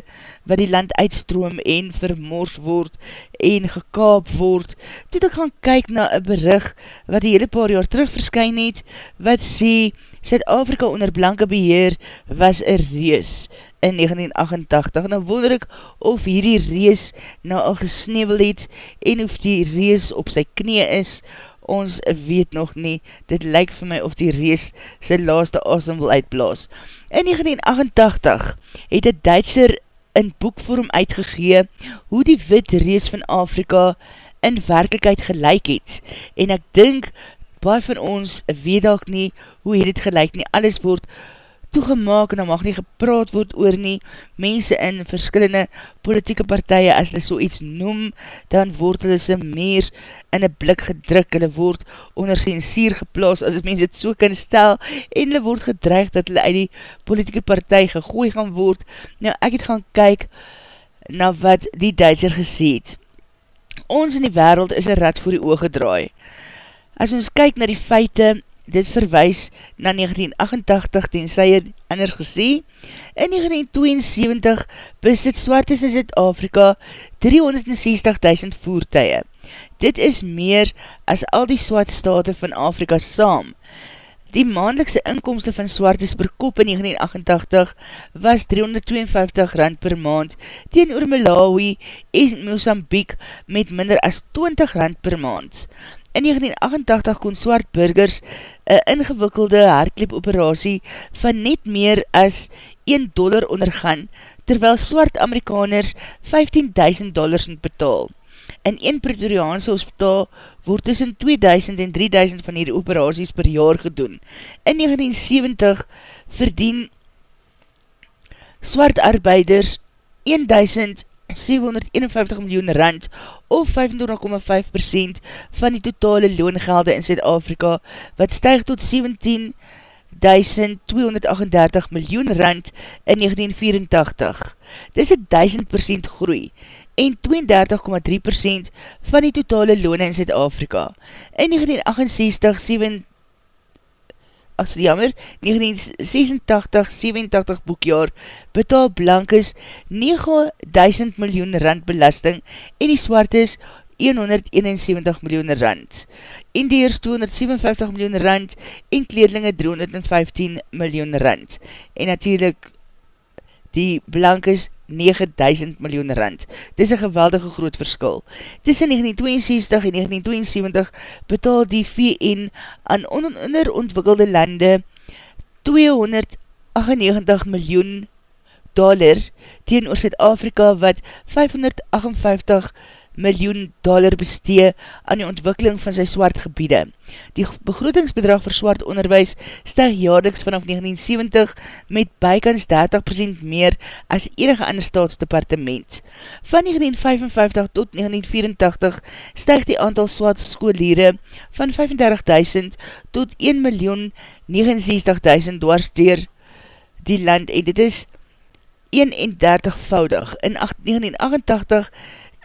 wat die land uitstroom en vermors word en gekaap word. Toe ek gaan kyk na een berig wat die hele paar jaar terug verskyn het, wat sê, Zuid-Afrika onder blanke beheer was een reus in 1988. Nou wonder ek of hierdie reus nou al gesnevel het en of die reus op sy knie is, ons weet nog nie, dit lyk vir my of die rees sy laaste asem wil uitblaas. In 1988 het die Duitser in boekvorm uitgegee hoe die wit rees van Afrika in werkelijkheid gelijk het. En ek dink, baie van ons weet ook nie hoe het het gelijk nie. Alles word toegemaak en dan mag nie gepraat word oor nie. Mense in verskillende politieke partije, as hulle so iets noem, dan word hulle se meer in een blik gedruk, hulle word onder sensier geplaas, as mense het so kan stel, en hulle word gedreig dat hulle uit die politieke partij gegooi gaan word. Nou, ek het gaan kyk na wat die Duitser gesê het. Ons in die wereld is een rad voor die oog gedraai. As ons kyk na die feite, dit verwys na 1988 ten sy het anders gesê, in 1972 besit Swartes in Zuid-Afrika 360.000 voertuie. Dit is meer as al die Swart state van Afrika saam. Die maandelikse inkomste van Swartes per kop in 1988 was 352 rand per maand, teen oor Malawi en Mozambique met minder as 20 rand per maand. In 1988 kon swart burgers een ingewikkelde haarklip operatie van net meer as 1 dollar ondergaan, terwyl swart Amerikaners 15.000 dollars moet betaal. In een Pretoriaanse hospitaal word tussen 2000 en 3000 van hierdie operaties per jaar gedoen. In 1970 verdien swart arbeiders 1751 miljoen rand of 25,5% van die totale loongelde in Zuid-Afrika, wat stijg tot 17 1238 miljoen rand in 1984. Dis een 1000% groei en 32,3% van die totale loone in Zuid-Afrika. In 1968, 7, as jammer, 1986-87 boekjaar betaal Blankes 9000 miljoen rand belasting en die Swartes 171 miljoen rand. Indiërs 257 miljoen rand en kleerlinge 315 miljoen rand. En natuurlijk die Blankes 9000 miljoen rand. Dit is een geweldige groot verskil. Tussen 1962 en 1972 betaal die VN aan onderontwikkelde lande 298 miljoen dollar teen oor Zuid-Afrika wat 558 miljoen dollar bestee aan die ontwikkeling van sy swart gebiede. Die begrotingsbedrag vir swart onderwijs stijg jaardiks vanaf 1970 met bykans 30% meer as enige ander staatsdepartement. Van 1955 tot 1984 stijg die aantal swart skoolere van 35.000 tot 1.069.000 dwars dier die land en dit is 31voudig. In 1988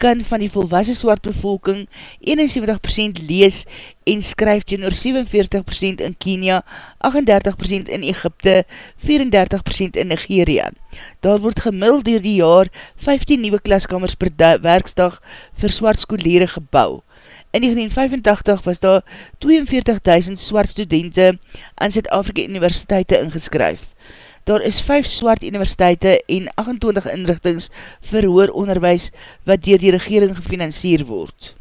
kan van die volwassen swart bevolking 71% lees en skryf teen oor 47% in Kenia, 38% in Egypte, 34% in Nigeria. Daar word gemiddeld dier die jaar 15 nieuwe klaskamers per werksdag vir swart skoolere gebouw. In 1985 was daar 42.000 swart studenten aan Zuid-Afrika universiteite ingeskryf. Daar is 5 swart universiteite en 28 inrichtings vir hoer onderwijs wat dier die regering gefinancier word.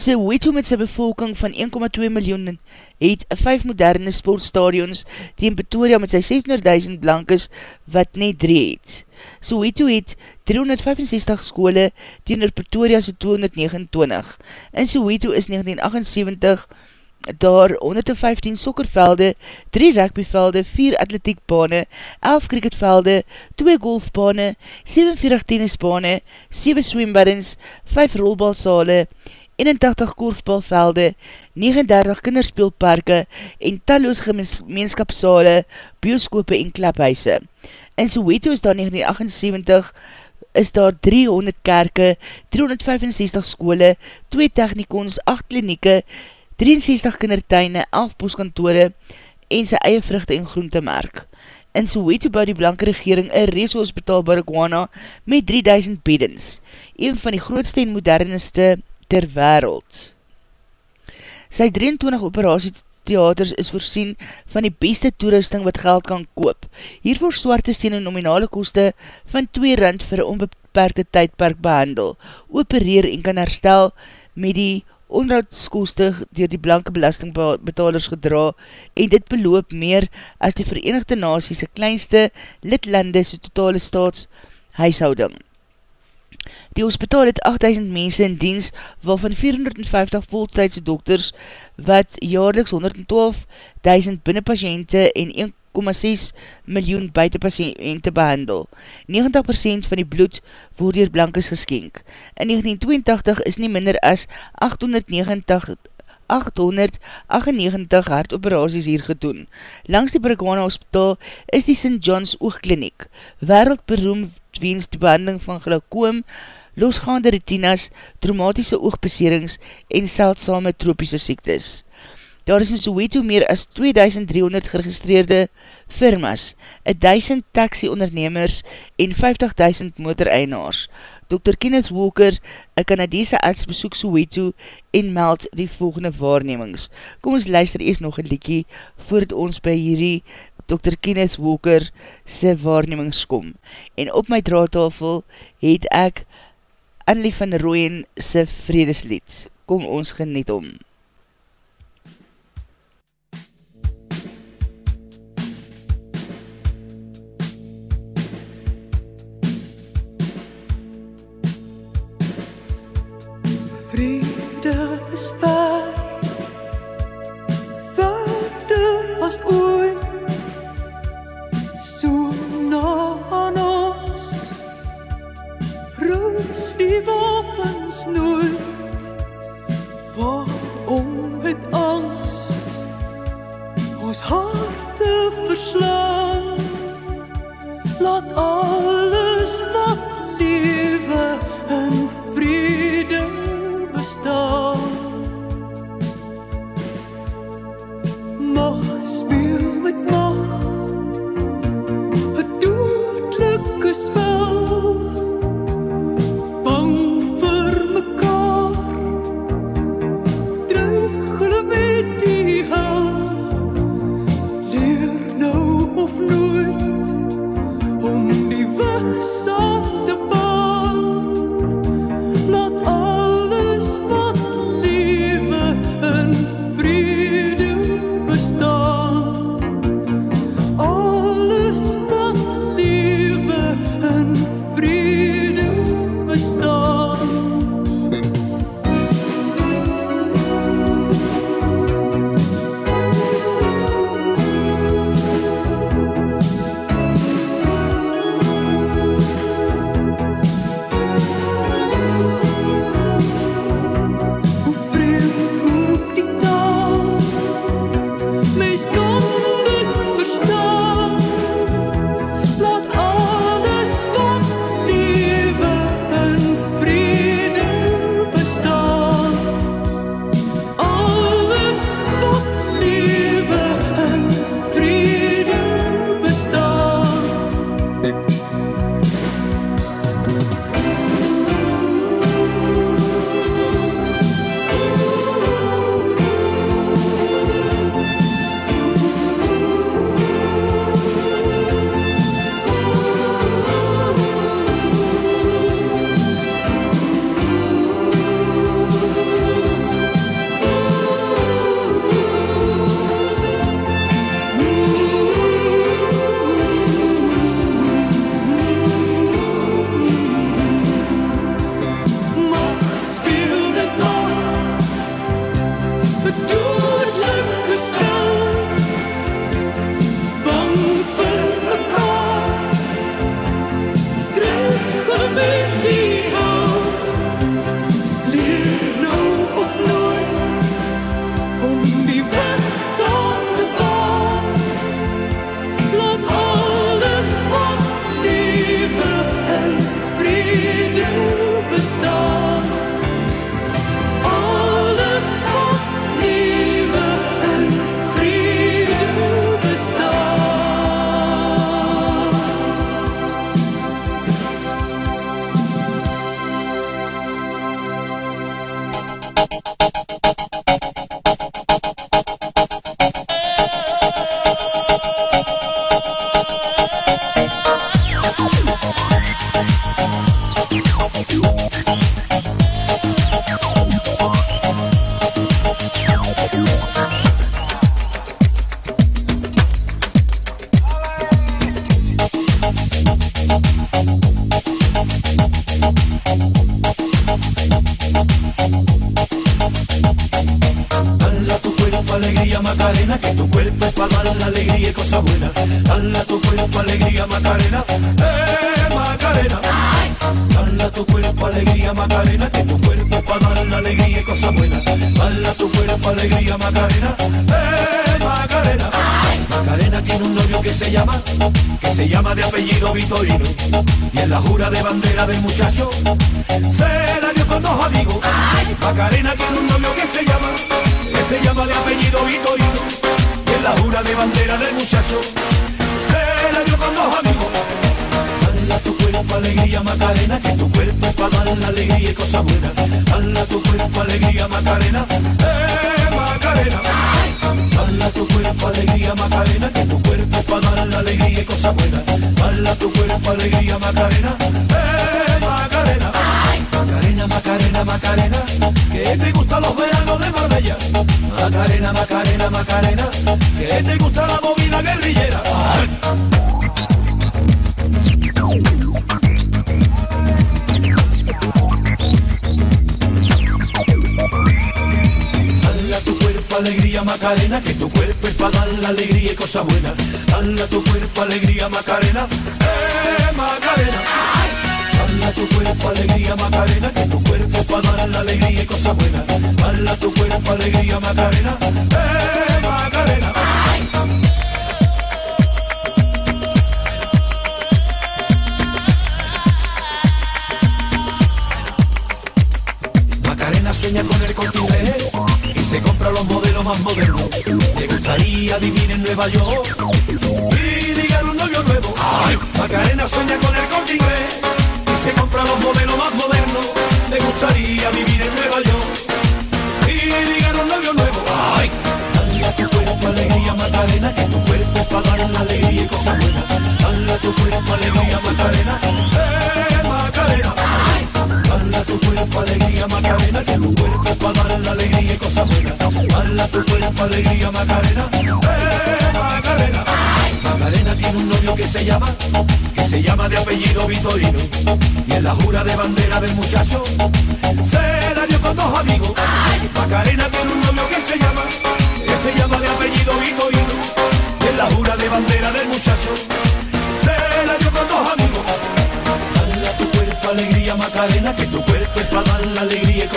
Soweto met sy bevolking van 1,2 miljoen het 5 moderne sportstadions in Pretoria met sy 600.000 blankes wat net 3 het. Soweto het 365 skole in Pretoria sy 229. In Soweto is 1978 daar 115 sokkervelde, 3 rugbyvelde, 4 atletiekbane, 11 cricketvelde, 2 golfbane, 47 tennisbane, 7 swembaddens, 5 rolbalsale, 81 korfbalvelde, 39 kinderspeelparke en talloos gemeenskapsale, bioskope en klaphuise. In Soweto is daar 1978 is daar 300 kerke, 365 skole, 2 technikons, 8 klinieke, 63 kindertuine, 11 boskantore en sy eie vruchte en groentemerk. In Soweto bouw die blanke regering een rees hospitaal Baragwana met 3000 beddens, een van die grootste en moderneste ter wereld. Sy 23 operasietheaters is voorsien van die beste toerusting wat geld kan koop. Hiervoor swarte steen een nominale koste van 2 rand vir een onbeperkte tydperk behandel, opereer en kan herstel met die onroudskoeste dier die blanke belastingbetalers gedra en dit beloop meer as die Verenigde Nasies kleinste lidlande sy totale staatshuishouding. Die hospitaal het 8000 mense in diens, waarvan 450 voltijdse dokters, wat jaarliks 112.000 binnenpatiënte en 1,6 miljoen buitenpatiënte behandel. 90% van die bloed word hier blankes geskenk. In 1982 is nie minder as 890 898 hartoperaties hier gedoen. Langs die Brigwana Hospital is die St. John's Oogkliniek, wereldberoemd weens die behandeling van glaukoom, losgaande retinas, traumatische oogbeserings en seldsame tropiese siektes. Daar is in Soweto meer as 2300 geregistreerde firmas, 1000 taxi-ondernemers en 50.000 motoreinaars. Dr. Kenneth Walker, een Canadese arts, besoek Soweto en meld die volgende waarnemings. Kom ons luister eers nog een liekie voordat ons by hierdie Dr. Kenneth Walker sy waarnemings kom. En op my draadtafel het ek Annelie van Rooyen sy vredeslied. Kom ons geniet om.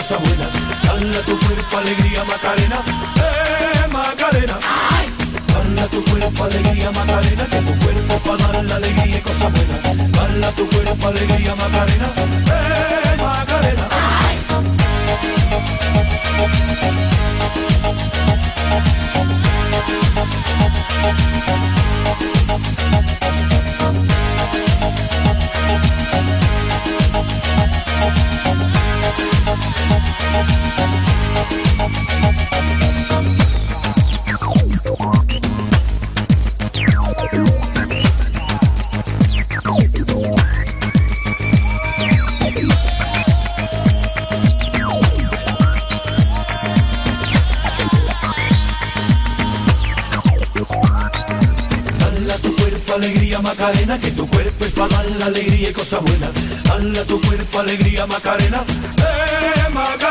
Cosas buenas. Dale a tu cuerpo alegría Macarena, eh Macarena. Dale a tu cuerpo alegría Macarena, que tu cuerpo para dar la alegría y cosas buenas. Dale a tu cuerpo alegría Macarena, eh Macarena. Dale a Macarena, que tu cuerpo es para dar la alegría y cosas buenas. Dale tu cuerpo alegría Macarena, eh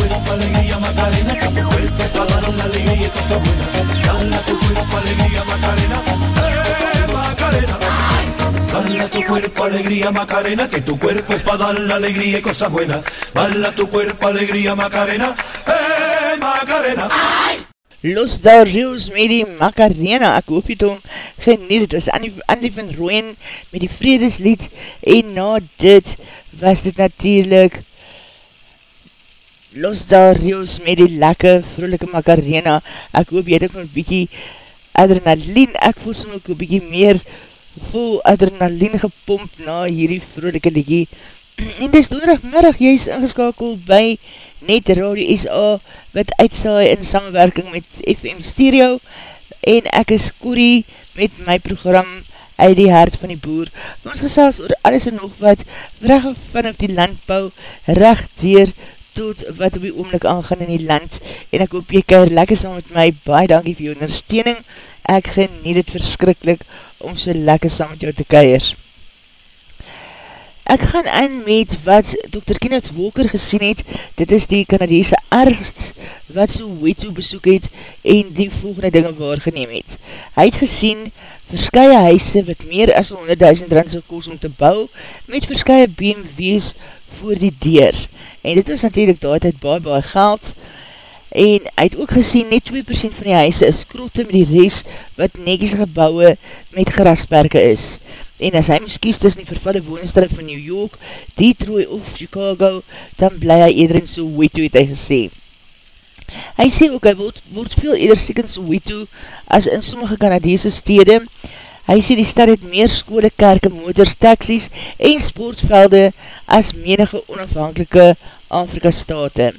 Cuerpo alegría Macarena, que tu cuerpo Macarena, a tu cuerpo alegría Macarena, que tu cuerpo es la alegría y tu cuerpo alegría Macarena, eh. Los was Los daar Rios met die lekker, vrolijke Macarena, ek hoop jy het ook nog bykie adrenaline, ek voel soms ook een bykie meer vol adrenaline gepomp na hierdie vrolijke liedje, en dis donderagmiddag, jy is ingeskakel by Net Radio SA, wat uitsaai in samenwerking met FM Stereo, en ek is Corrie met my program uit die hart van die boer. Ons gesels oor alles en nog wat recht vanaf die landbouw recht dier tot wat op die oomlik aangaan in die land en ek hoop jy keir lekker saam met my, baie dankie vir jou ondersteuning, ek geniet het verskrikkelijk om so lekker saam met jou te keir. Ek gaan aan met wat Dr. Kenneth Walker gesien het, dit is die Canadese arts wat so Weto besoek het en die volgende dinge waargeneem het. Hy het gesien verskye huise wat meer as 100.000 rand sal koos om te bou met verskye BMW's voor die deur. En dit was natuurlijk daar het baie baie geld en hy het ook gesien net 2% van die huise is krote met die res wat nekies gebouwe met grasperke is en as hy moes kies tussen die vervalle woonstelle van New York, Detroit of Chicago, dan bly hy eerder in Soweto, het hy gesê. Hy sê ook, hy word, word veel eerder siek in Soweto as in sommige Canadese stede. Hy sê die stad het meer skole, kerke, motors, taxis en sportvelde as menige onafhankelike Afrika state.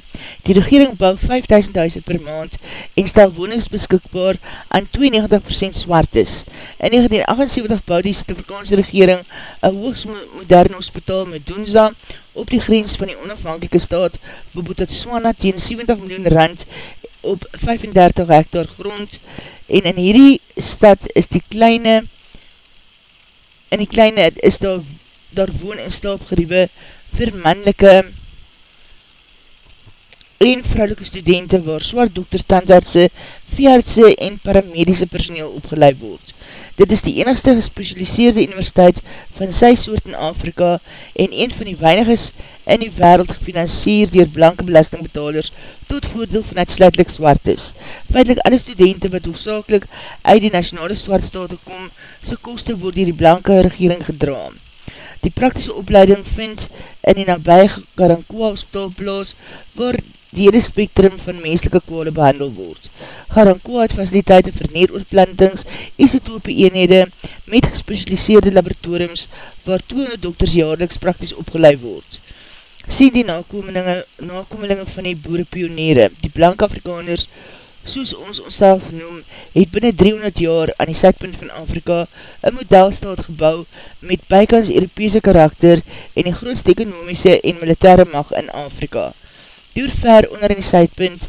Die regering bouw 5000 huise per maand en stel wonings beskikbaar aan 92% swartes. In 1978 bouw die Stafrikaanse regering een hoogst moderne hospitaal met Doenza op die grens van die onafhankelike staat Bobotatswana teen 70 miljoen rand op 35 hectare grond en in hierdie stad is die kleine in die kleine is daar, daar woon en slaapgeriewe vir mannelike en vrouwelike studenten waar zwart dokters, tandartse, veeartse en paramedische personeel opgeleid word. Dit is die enigste gespecialiseerde universiteit van sy soort in Afrika en een van die weiniges in die wereld gefinancier dier blanke belastingbetalers tot voordeel van uitsluitlik zwart is. Feitelijk alle studenten wat hoofdzakelijk uit die nationale zwartstate kom, sy koste word dier die blanke regering gedraam. Die praktische opleiding vind in die nabij Garankoa hospitaal plaas waar die hele spektrum van menselike kwale behandel word. Garanko het faciliteite vir neeroorplantings, isotopie eenhede met gespecialiseerde laboratoriums waar 200 dokters jaarliks praktisch opgeleid word. Sien die nakomelinge, nakomelinge van die boerepioniere, die blank Afrikaners, soos ons onszelf noem, het binnen 300 jaar aan die setpunt van Afrika een modelstaat gebouw met bykans Europese karakter en die grootste ekonomische en militaire mag in Afrika duur ver onder in die sydpunt,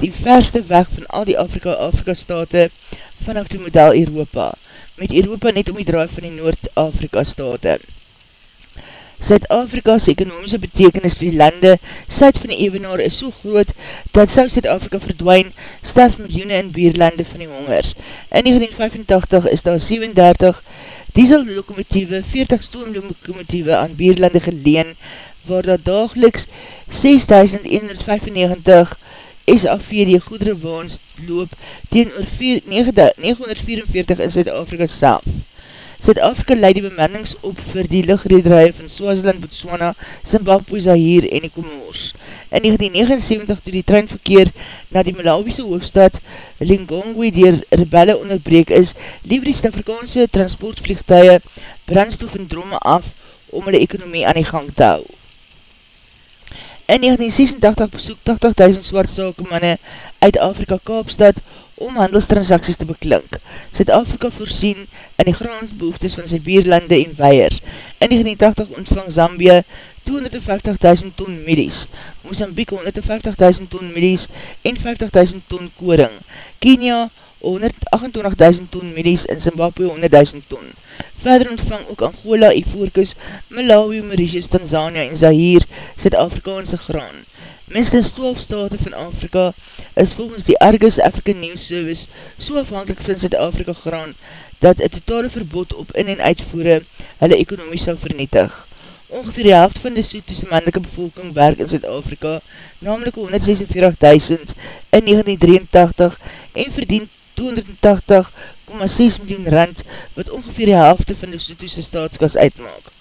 die verste weg van al die Afrika-Afrika state vanaf die model Europa, met Europa net om die draai van die Noord-Afrika state. Zuid-Afrika's ekonomische betekenis vir die lande Zuid van die evenaar is so groot dat sou Zuid-Afrika verdwijn sterf miljoene in bierlande van die honger. In 1985 is daar 37 diesel lokomotieve, 40 stoomlokomotieve aan bierlande geleen waar dat dageliks 6.195 SAVD goedere waans loop teen oor 944 in Zuid-Afrika self. Zuid-Afrika leid die bemannings op vir die lichtrederij van Swaziland, Botswana, Zimbabwe, Zahir en die Komors. In 1979 toe die treinverkeer na die Malawiese hoofdstad Lingongwe dier rebelle onderbreek is, liever die Stafrikaanse transportvliegtuie brandstof en drome af om hulle ekonomie aan die gang te hou. In 1986 besoek 80.000 zwart zakemanne uit Afrika Kaapstad om handelstransacties te beklink. Zuid-Afrika voorsien in die grondbehoeftes van sy bierlande en weier. In 1980 ontvang Zambia 250.000 ton medies, Mozambique 150.000 ton medies en 50.000 ton koring, Kenia 128.000 ton medies en Zimbabwe 100.000 ton. Verder ontvang ook Angola, Ivoorkus, Malawi, Mauritius, Tanzania en Zahir Zuid-Afrikaanse graan. Minstens 12 state van Afrika is volgens die Argus African News Service so afhankelijk van Zuid-Afrika graan dat een totale verbod op in- en uitvoere hulle ekonomie sal vernietig. Ongeveer die helft van die Soetose mannelike bevolking werk in Zuid-Afrika, namelijk 146.000 in 1983 en verdient 280,6 miljoen rand, wat ongeveer die helfte van die Sotoose staatskas uitmaak.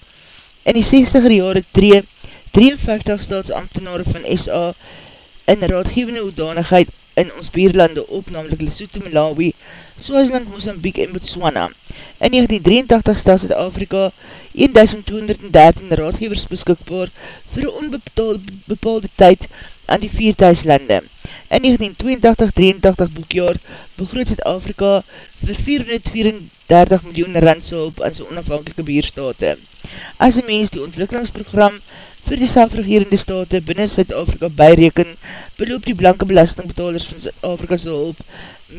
In die 60er jare tree 53 staatsambtenare van SA in raadgevende hoedanigheid in ons bierlande op, namelijk Lesotho, Malawi, Swaziland, Mozambique en Botswana. In 1983 stel Zuid-Afrika 1213 raadgevers beskikbaar vir onbepaalde tyd aan die vier thuislande. In 1982-83 boekjaar begroot Zuid-Afrika vir 434 miljoen randshulp aan sy onafhankelike beheerstate. As een mens die ontwikkelingsprogram vir die selfregerende state binnen Zuid-Afrika bijreken, beloop die blanke belastingbetalers van Zuid-Afrika's hulp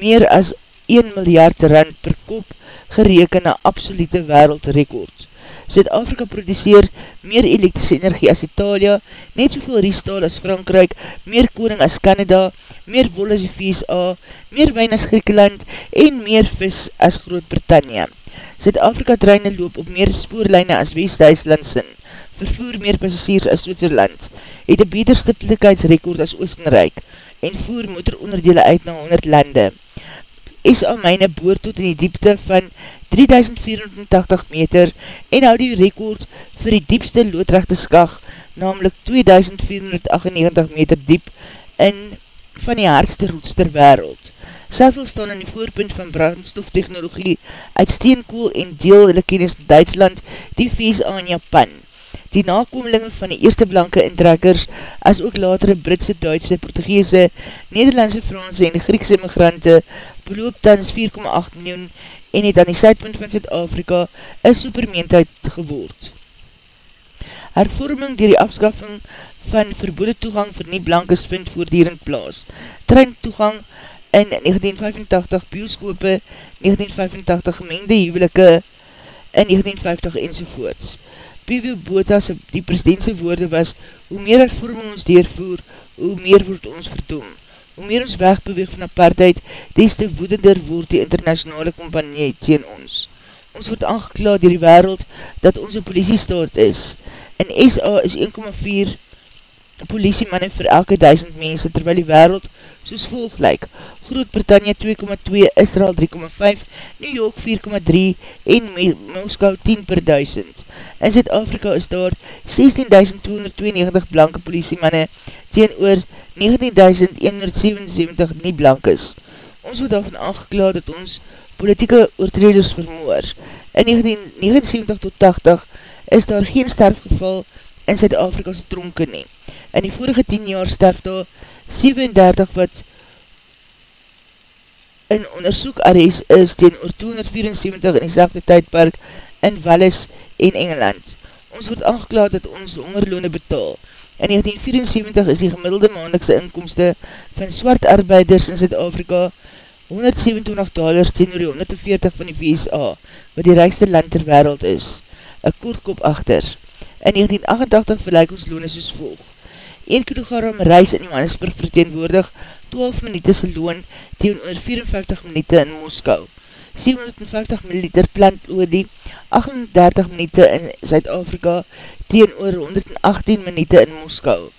meer as 1 miljard rand per kop gereken na absolute wereldrekord. Zuid-Afrika produceer meer elektrische energie as Italia, net soveel riestaal as Frankrijk, meer koning as Canada, meer wol as die VSA, meer wijn as Griekenland en meer vis as Groot-Brittannië. Zuid-Afrika treine loop op meer spoorlijne as West-Duitslandsin, vervoer meer passasiers as Zwitserland, het een beter stippelijkheidsrekord as Oostenrijk en voer motoronderdele uit na 100 lande. SA myne boor tot in die diepte van 3480 meter en hou die rekord vir die diepste loodrechte skag, namelijk 2498 meter diep in van die hardste roets ter wereld. Sassel staan in die voorpunt van brandstoftechnologie uit steenkool en deel hulle kennis met Duitsland, die VSA in Japan. Die nakomelinge van die eerste blanke intrekkers, as ook latere Britse, Duitse, Portugese, Nederlandse, Franse en Griekse immigrante, beloop tans 4,8 miljoen en het aan die sydpunt van Zuid-Afrika een supermeentheid geword. Hervorming dier die afskaffing van verbode toegang vir nie blankes vind voordierend plaas. Trein toegang in 1985 bioskope, 1985 gemengde huwelike, in 1950 enzovoorts. P.W. Botha die presidentse woorde was, hoe meer hervorming ons deurvoer, hoe meer word ons verdoem. Hoe meer ons wegbeweeg van apartheid, des te woedender word die internationale kompanie teen ons. Ons word aangeklaad dier die wereld dat ons een politiestaat is. In SA is 1,4 politiemanne vir elke duisend mense, terwyl die wereld soos volg lyk. Groot-Brittannië 2,2, Israel 3,5, New York 4,3 en Moskou 10 per duisend. In Zuid-Afrika is daar 16.292 blanke politiemanne teen oor 19.177 nie blankes. Ons word daarvan aangeklaad dat ons politieke oortreders vermoor. In 1979 tot 80 is daar geen sterfgeval in Zuid-Afrika's tronke nie. In die vorige 10 jaar sterf daar 37 wat in onderzoek arrees is teen oor 274 in die selfde tydpark in Wallis en Engeland. Ons word aangeklaad dat ons hongerloone betaal. In 1974 is die gemiddelde maandlikse inkomste van swart arbeiders in Zuid-Afrika 127 dollars teen oor die 140 van die VSA, wat die rijkste land ter wereld is. Een kortkop achter. In 1988 verlijk ons loone soos volg. 1 kilogram reis in Johannesburg verteenwoordig 12 minuute se loon teen oor 54 minuute in Moskou. 750 ml plantolie 38 minuute in Zuid-Afrika teen oor 118 minuute in Moskou.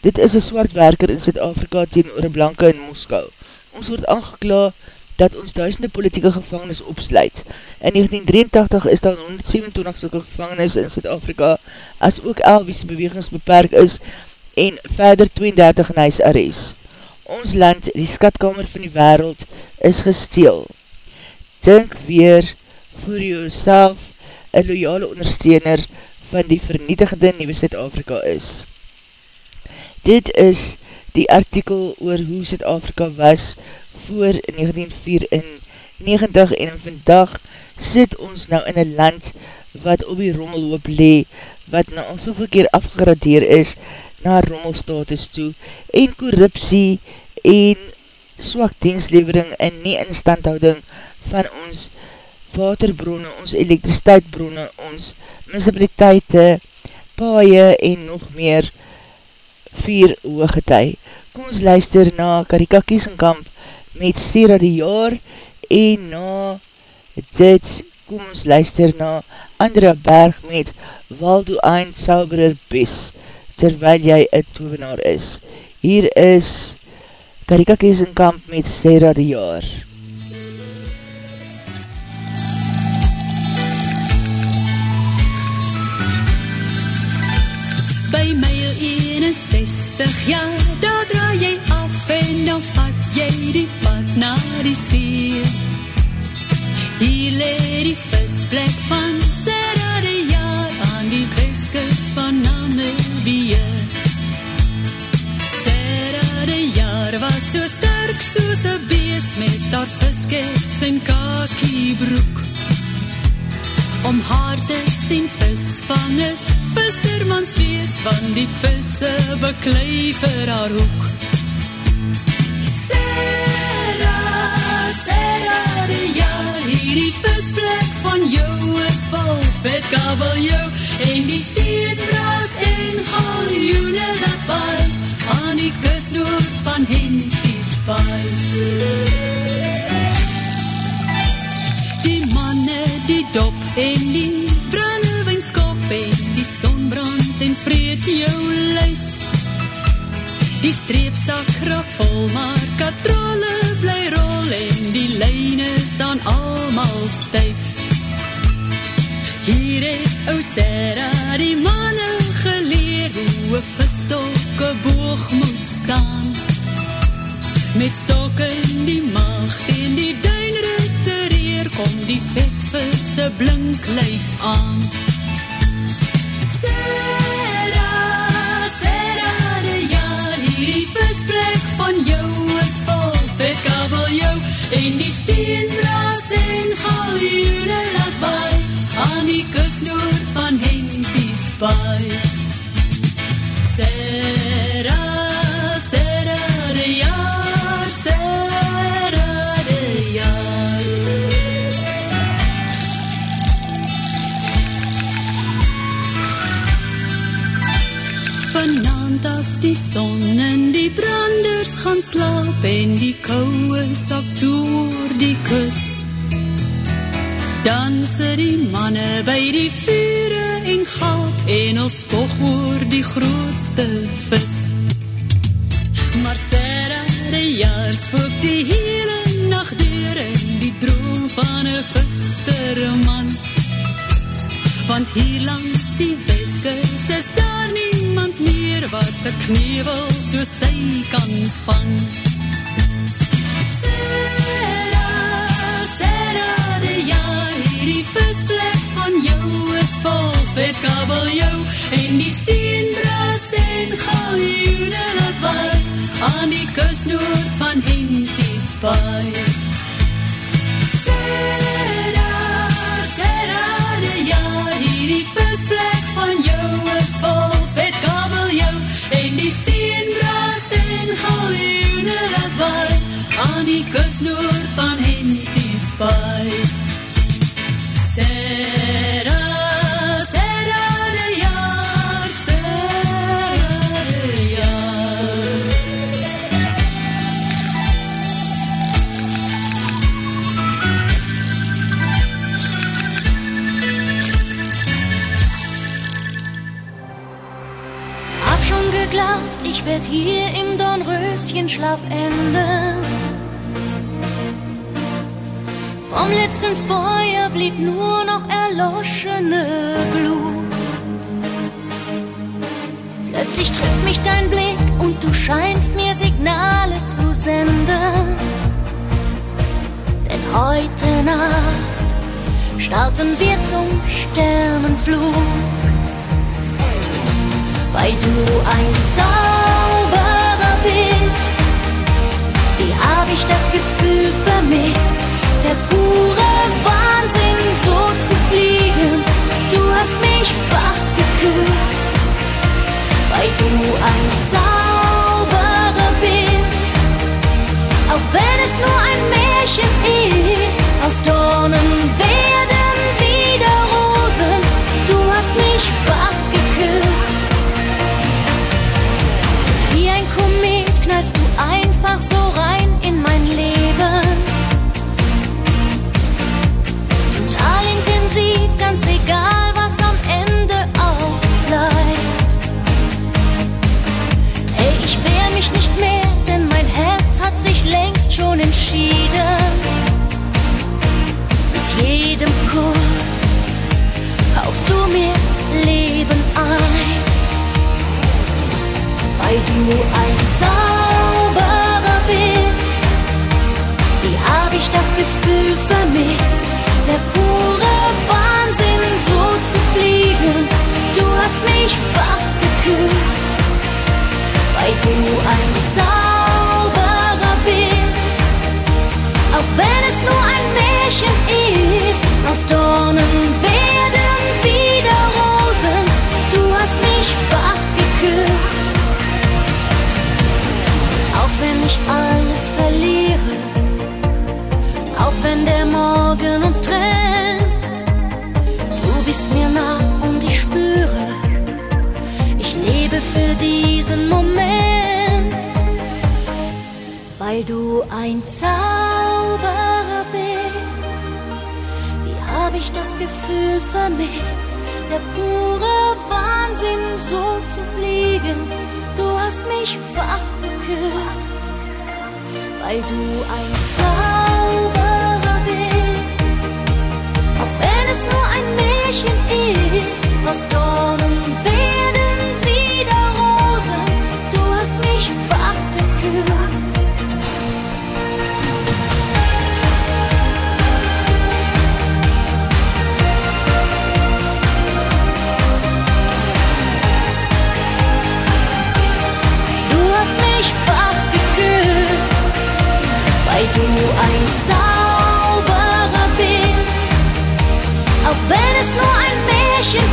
Dit is een swart werker in Zuid-Afrika teen oor een blanke in Moskou. Ons word aangekla dat ons duisende politieke gevangenis opsluit. In 1983 is daar 127 sulke gevangenis in Zuid-Afrika as ook Elwies bewegings beperk is en verder 32 in huisarrest ons land, die skatkamer van die wereld, is gesteel. Dink weer voor jouself een loyale ondersteuner van die vernietigde Nieuwe Zuid-Afrika is. Dit is die artikel oor hoe Zuid-Afrika was voor 1994 en vandag sit ons nou in een land wat op die rommelhoop lee, wat nou al soveel keer afgegradeer is, na rommelstatus toe en korruptie en swak dienslevering en nie instandhouding van ons waterbronne, ons elektriciteitbronne, ons municipaliteite, paaie en nog meer vier hooggetij. Kom ons luister na Karika Kiesenkamp met Sera die jaar en na dit kom ons luister na Andrea Berg met Waldo Ein Sauberer Bes terwyl jy een tovenaar is. Hier is Karika Keesenkamp met Sarah die jaar. by my al 61 jaar, daar draai jy af en dan vat jy die pad na die see. Hier le die visplek van Serade jaar aan die weskus van Namibie. Serade jaar was so sterk soos een bees met haar viskeps en kakiebroek. Om haar te sien visvang is visvang visvanges, vissermansfeest, want die visse beklei vir haar hoek. Sarah, Sarah, die jaar, hierdie visplek van jou is vol vet kabeljou, en die steenbras en galjoene laat bal, aan die kusnoord van Henties Bal. Die manne, die dop en die brandewijnskop en die sonbrand en vreet jou lyf. Die streepsak grap vol, maar katrole bly rol en die lijne staan almal stuif. Hier het ou Sarah die manne geleer hoe een visstok een boog moet staan. Met stok in die macht en die duinritereer kom die vetvisse blink lyf aan. Sarah, koue sak toe oor die kus. Dan sit die manne by die vure en gaap en ons spog oor die grootste vis. Maar de jaar spook die hele nacht deur in die droom van een visterman. Want hier langs die Weskus is daar niemand meer wat een knevel soos sy kan vang. Vet kabeljou en die steenbras en galjoene laat waai. Aan die kusnoord van Henties Baai. Sarah, Sarah, de jaar, hierdie visplek van jou is vol. Vet kabeljou en die steenbras en galjoene laat waai. Aan die kusnoord van Henties Baai. Werd hier im Dornröschenschlaf enden. Vom letzten Feuer blieb nur noch erloschene Glut. Plötzlich trifft mich dein Blick und du scheinst mir Signale zu senden. Denn heute Nacht starten wir zum Sternenflug weil du ein Zauberer bist. Wie hab ich das Gefühl vermisst, der pure Wahnsinn so zu fliegen. Du hast mich wach geküsst, weil du ein Zauberer bist. Auch wenn es nur ein Märchen ist, aus Dornen werden wieder Rosen. Du hast mich wach knallst du einfach so rein in mein Leben. Total intensiv, ganz egal, was am Ende auch bleibt. Hey, ich wehr mich nicht mehr, denn mein Herz hat sich längst schon entschieden. Mit jedem Kuss hauchst du mir Leben ein weil du ein Zauberer du ein Zauberer bist. Auch wenn es nur ein Märchen ist, aus Dornen werden wieder Rosen. Du hast mich wach geküsst. Auch wenn ich alles verliere, auch wenn der Morgen uns trennt, du bist mir nah und ich spüre, ich lebe für diesen Moment weil du ein Zauberer bist. Wie habe ich das Gefühl vermisst, der pure Wahnsinn so zu fliegen. Du hast mich wach geküsst, weil du ein Zauberer bist. Auch wenn es nur ein Märchen ist, aus Dornen werden du ein Zauberer bist. Auch wenn es nur ein Märchen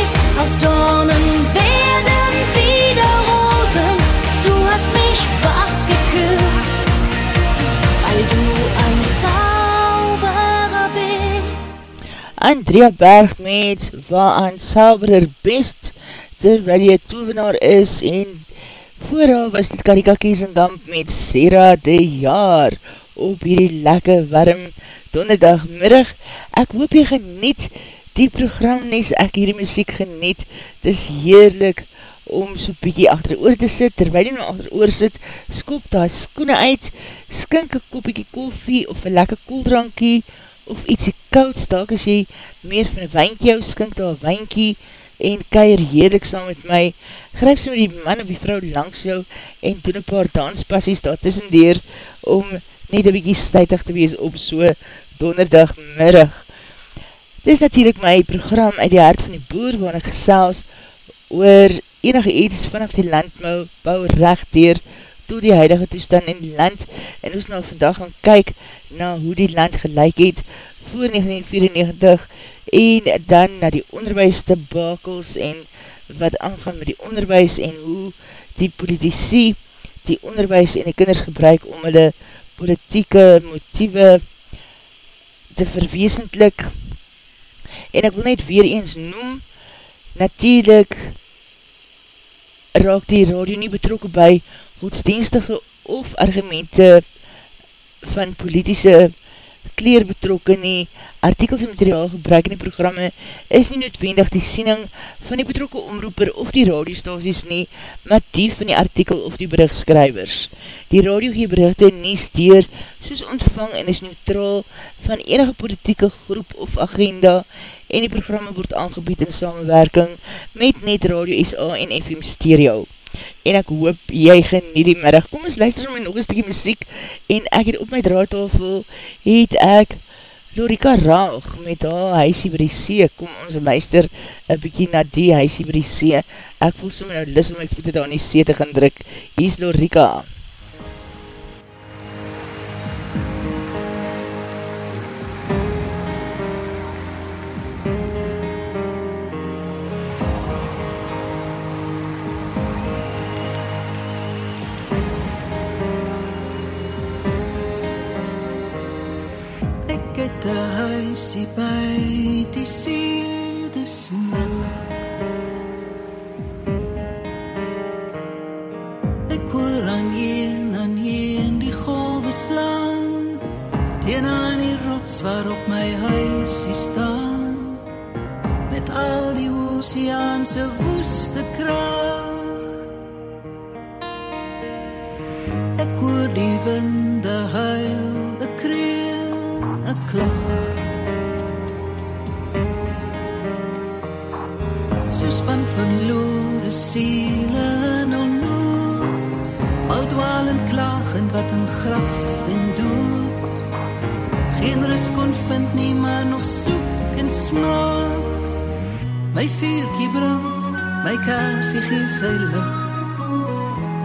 ist, aus Dornen werden wieder Rosen. Du hast mich wach geküsst, weil du ein Zauberer bist. Andrea Berg met waar aan Sauberer best terwyl jy tovenaar is en vooral was dit Karika Kiesendamp met Sarah de Jaar op hierdie lekker warm donderdagmiddag. Ek hoop jy geniet die program nes ek hierdie muziek geniet. Het is heerlik om so bykie achter oor te sit, terwyl jy nou achter oor sit, skop daar skoene uit, skink een koppiekie koffie of een lekker koeldrankie, of ietsie kouds, dalk as jy meer van een wijnkie hou, skink daar een wijnkie, en keier heerlik saam met my, gryp so die man of die vrou langs jou, en doen een paar danspassies daar tussendeer, om net een bykie stuitig te wees op so donderdagmiddag. Het is natuurlijk my program uit die hart van die boer, waar ek gesels oor enige iets vanaf die landbouw bou recht dier toe die huidige toestand in die land. En ons nou vandag gaan kyk na hoe die land gelijk het voor 1994 en dan na die onderwijs te bakels en wat aangaan met die onderwijs en hoe die politici die onderwijs en die kinders gebruik om hulle politieke motieve te verweesendlik en ek wil net weer eens noem natuurlijk raak die radio nie betrokken by godsdienstige of argumente van politische kleer betrokken nie. Artikels en materiaal gebruik in die programme is nie noodwendig die siening van die betrokke omroeper of die radiostasies nie, maar die van die artikel of die berichtsskrywers. Die radio gee berichte nie steer soos ontvang en is neutraal van enige politieke groep of agenda en die programme word aangebied in samenwerking met Net Radio SA en FM Stereo en ek hoop jy geniet die middag. Kom ons luister my nog een stukje muziek en ek het op my draadtafel het ek Lorika Raag met haar huisie by die see. Kom ons luister een bykie na die huisie by die see. Ek voel so my nou lis om my voete daar in die see te gaan druk. Hier is Lorika. Ek 'n huisie by die see, dis. Ek hoor aan een aan een die golwe slaan teen aan die rots waarop my huisie staan met al die oseaan se woeste krag. Ek hoor die winde huil, van verlore siele in onnood, al dwalend klagend wat in graf en dood. Geen rus kon vind nie, maar nog soek en smaak. My vuurtjie brand, my kersie gee sy lig.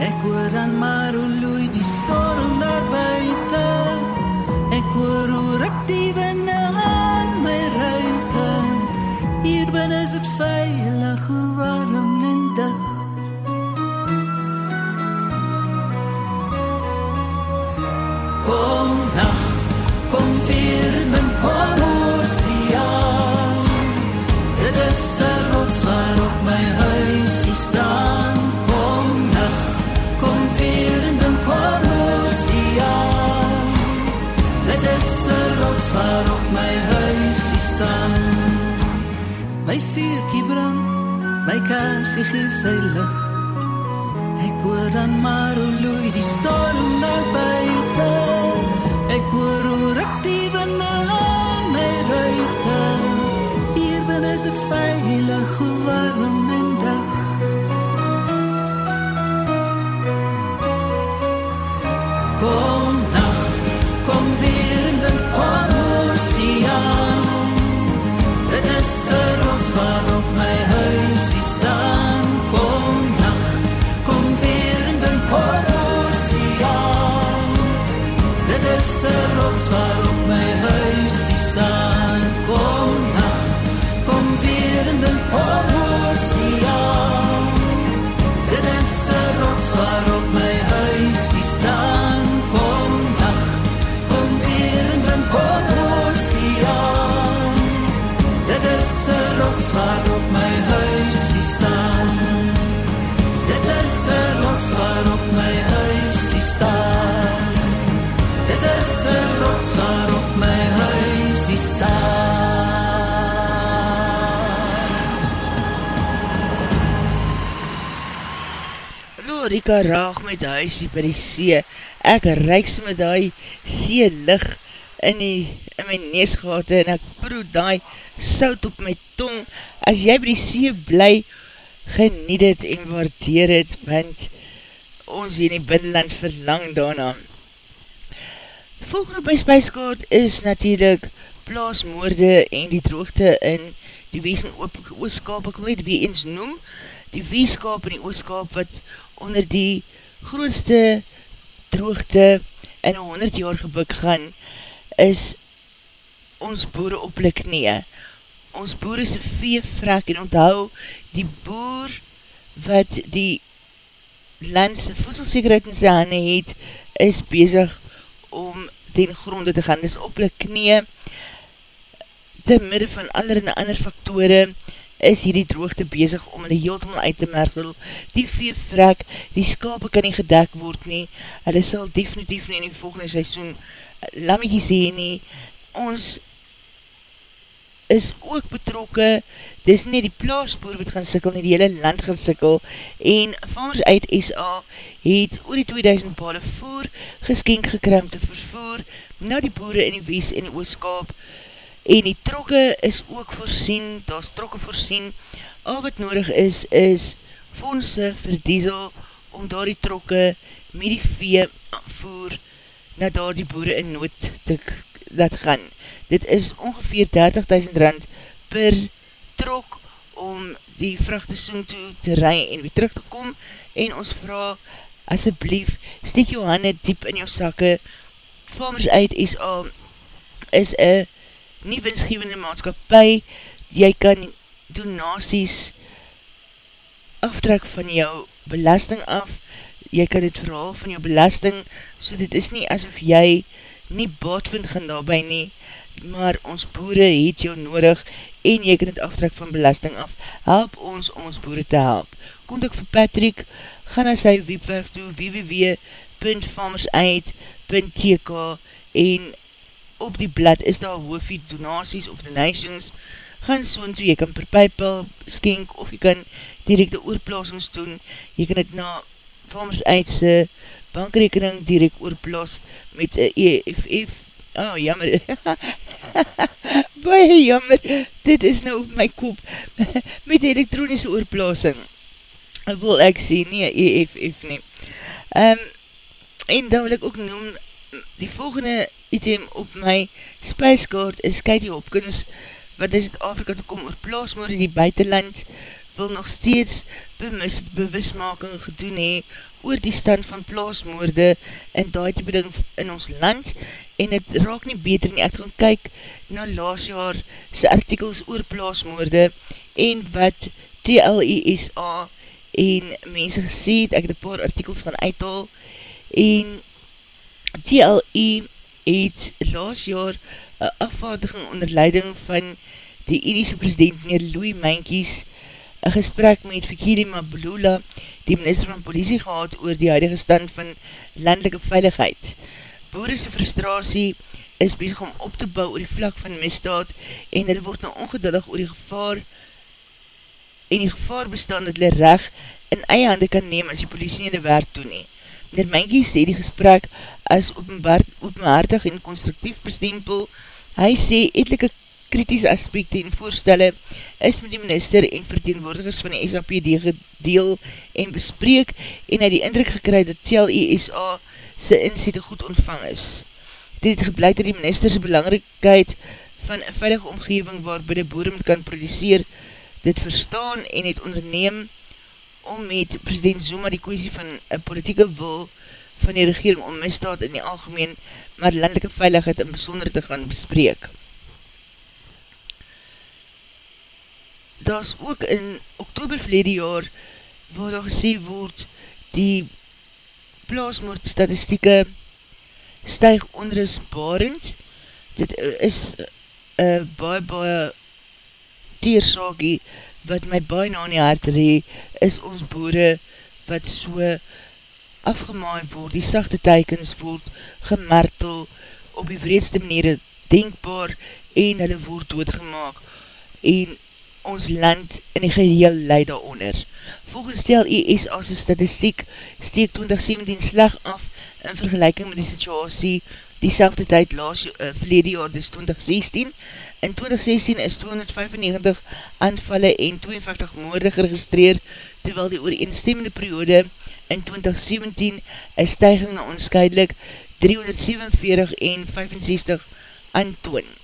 Ek hoor dan maar hoe loei die storm daar buite. Ek hoor hoe ruk die dan is dit veilig, hoe warm en dig. Kom nag, kom weer en kom oseaan. Dit is 'n rots waar op my huisie staan. Kom nag, kom weer en kom oseaan. Dit is 'n rots waar op my huisie staan. My vuurtjie brand, my kersie gee sy lig. Ek hoor dan maar hoe loei die storm daar buite. Ek hoor hoe ruk Hallo, Rika raag met die huisie by die see. Ek reik so met die see lig in, die, in my neesgate en ek proe die sout op my tong. As jy by die see bly, geniet het en waardeer het, want ons in die binnenland verlang daarna. De volgende op my spijskaart is natuurlijk plaasmoorde en die droogte in die wees in ooskap. Ek wil net weer eens noem, die weeskap en die ooskap wat onder die grootste droogte in 100 jaar gebuk gaan, is ons boere op knie. Ons boere is een veevrek en onthou die boer wat die landse voedselsekerheid in sy hande het, is bezig om ten gronde te gaan. Dis op knie, te midde van allerhande ander faktore, is hierdie droogte bezig om hulle heeltemal uit te merkel. Die veevrek, die skape kan nie gedek word nie, hulle sal definitief nie in die volgende seisoen lammetjies heen nie. Ons is ook betrokke, dis nie die plaasboer wat gaan sikkel, nie die hele land gaan sikkel, en Farmers uit SA het oor die 2000 bale voer geskenk gekry om te vervoer na die boere in die West en die Ooskaap, en die trokke is ook voorsien, daar is trokke voorsien, al wat nodig is, is fondse vir diesel, om daar die trokke met die vee voer na daar die boere in nood te laat gaan. Dit is ongeveer 30.000 rand per trok om die vrachtesoen toe te rij en weer terug te kom. En ons vraag asjeblief, steek jou handen diep in jou sakke. Farmers uit SA is een nie winsgevende maatskapie jy kan donasies aftrek van jou belasting af jy kan dit verhaal van jou belasting so dit is nie asof jy nie baat vind gaan daarby nie maar ons boere het jou nodig en jy kan dit aftrek van belasting af. Help ons om ons boere te help. Kontak vir Patrick, ga na sy webwerf toe www.farmersaid.tk en op die blad is daar hoofie donaties of donations. Gaan soon toe, jy kan per Paypal skenk of jy kan directe oorplasings doen. Jy kan het na Farmers Aidse bankrekening direct oorplas met EFF Oh, jammer. Baie jammer. Dit is nou op my kop. Met elektronische oorplasing. Wil ek sê, nie, EFF nie. Um, en dan wil ek ook noem, die volgende item op my spijskaart is Katie Hopkins, wat is het Afrika te kom oorplaas, maar die buitenland wil nog steeds bemis, bewismaking gedoen hee oor die stand van plaasmoorde en daai type ding in ons land en het raak nie beter nie, ek gaan kyk na laas jaar sy artikels oor plaasmoorde en wat TLISA en mense gesê het, ek het een paar artikels gaan uithaal en TLI het laas jaar een afvaardiging onder leiding van die Indische president meneer Louis Mankies een gesprek met Fikiri Mabulula, die minister van politie gehad oor die huidige stand van landelike veiligheid. Boerse frustratie is bezig om op te bou oor die vlak van misdaad en hulle word nou ongeduldig oor die gevaar en die gevaar bestaan dat hulle reg in eie hande kan neem as die politie nie die werk doen nie. Meneer Menkie sê die gesprek as openhaartig en constructief bestempel. Hy sê etelike kritische aspekte en voorstelle is met die minister en verteenwoordigers van die SAPD gedeel en bespreek en hy die indruk gekry dat TLESA sy inzette goed ontvang is. Dit het gebleid dat die ministerse belangrikheid van een veilige omgeving waar by die boere moet kan produceer dit verstaan en het onderneem om met president Zuma die kwestie van een politieke wil van die regering om misdaad in die algemeen maar landelike veiligheid in besonder te gaan bespreek. Daar is ook in oktober verlede jaar waar daar gesê word die plaasmoord statistieke stuig onrustbarend. Dit is uh, baie baie teersaakie wat my baie na die hart ree, is ons boere wat so afgemaai word, die sachte teikens word gemartel op die vreedste maniere denkbaar en hulle word doodgemaak en ons land in die geheel leid daaronder. Volgens stel IS as een statistiek steek 2017 slag af in vergelijking met die situasie die selfde tyd laas uh, verlede jaar, dus 2016. In 2016 is 295 aanvalle en 52 moorde geregistreer, terwyl die ooreenstemmende periode in 2017 is stijging na onscheidelik 347 en 65 aantoon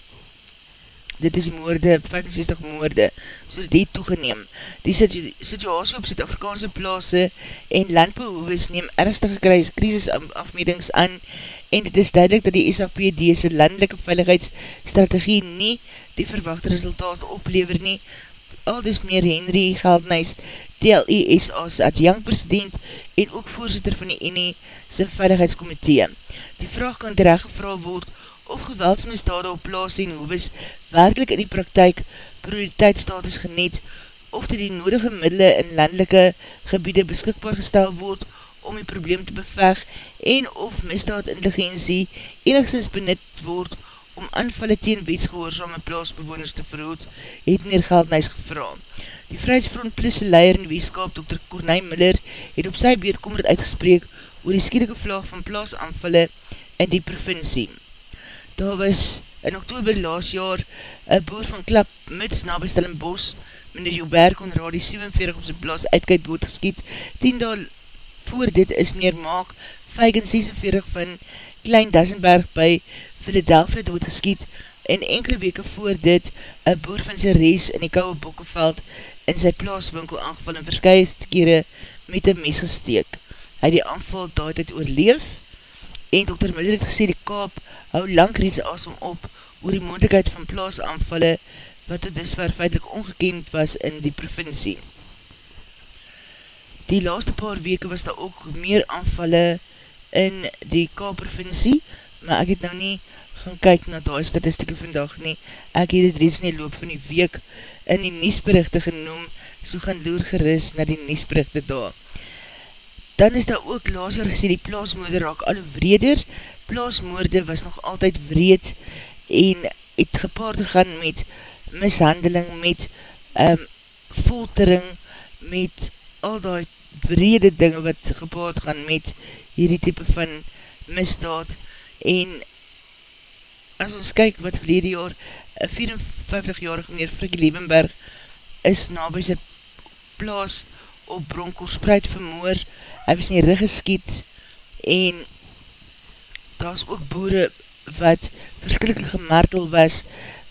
dit is moorde, 65 moorde, so dit toegeneem. Die situasie op Zuid-Afrikaanse plaas en landbehoeves neem ernstige krisisafmetings aan en dit is duidelik dat die SAPD'se landelike veiligheidsstrategie nie die verwachte resultaat oplever nie. Al dis meer Henry Geldnijs, TLES as adjang president en ook voorzitter van die ENE sy veiligheidskomitee. Die vraag kan terecht gevra word of geweldsmisdade op plaas en hoeves werkelijk in die praktijk prioriteitsstatus geniet, of dit die nodige middele in landelike gebiede beskikbaar gestel word om die probleem te beveg en of misdaad intelligentie enigszins benut word om aanvallen teen wetsgehoorzame plaasbewoners te verhoed, het meer geldnijs gevra. Die Vrijsfront Plusse leier in weeskap, Dr. Corneil Miller, het op sy beurt komend uitgespreek oor die skiedige vlag van plaasanvallen in die provincie. Daar was in oktober laas jaar een boer van Klap Muts na Stellenbos, meneer Joubert Conradi 47 op sy plaas uitkijk doodgeskiet. 10 daal voor dit is meneer Maak Feigen 46 van Klein Dassenberg by Philadelphia doodgeskiet en enkele weke voor dit een boer van sy rees in die kouwe bokkeveld in sy plaaswinkel aangeval en verskye kere met een mes gesteek. Hy die aanval daad het oorleef en Dr. Miller het gesê die kaap hou lang reeds asom op oor die moeilijkheid van plaasanvalle wat tot disver feitlik ongekend was in die provincie. Die laaste paar weke was daar ook meer aanvalle in die Kaap-provincie, maar ek het nou nie gaan kyk na die statistieke vandag nie. Ek het het reeds nie loop van die week in die niesberichte genoem, so gaan loer geris na die niesberichte daar. Dan is daar ook laasar gesê die plaasmoeder raak al vreder, plaasmoorde was nog altyd wreed en het gepaard gegaan met mishandeling, met um, foltering, met al die wrede dinge wat gepaard gaan met hierdie type van misdaad. En as ons kyk wat verlede jaar 54-jarige meneer Frikkie Levenberg is na by sy plaas op Bronkhorspruit vermoor, hy was nie rug geskiet en daar is ook boere wat verskrikkelijk gemartel was,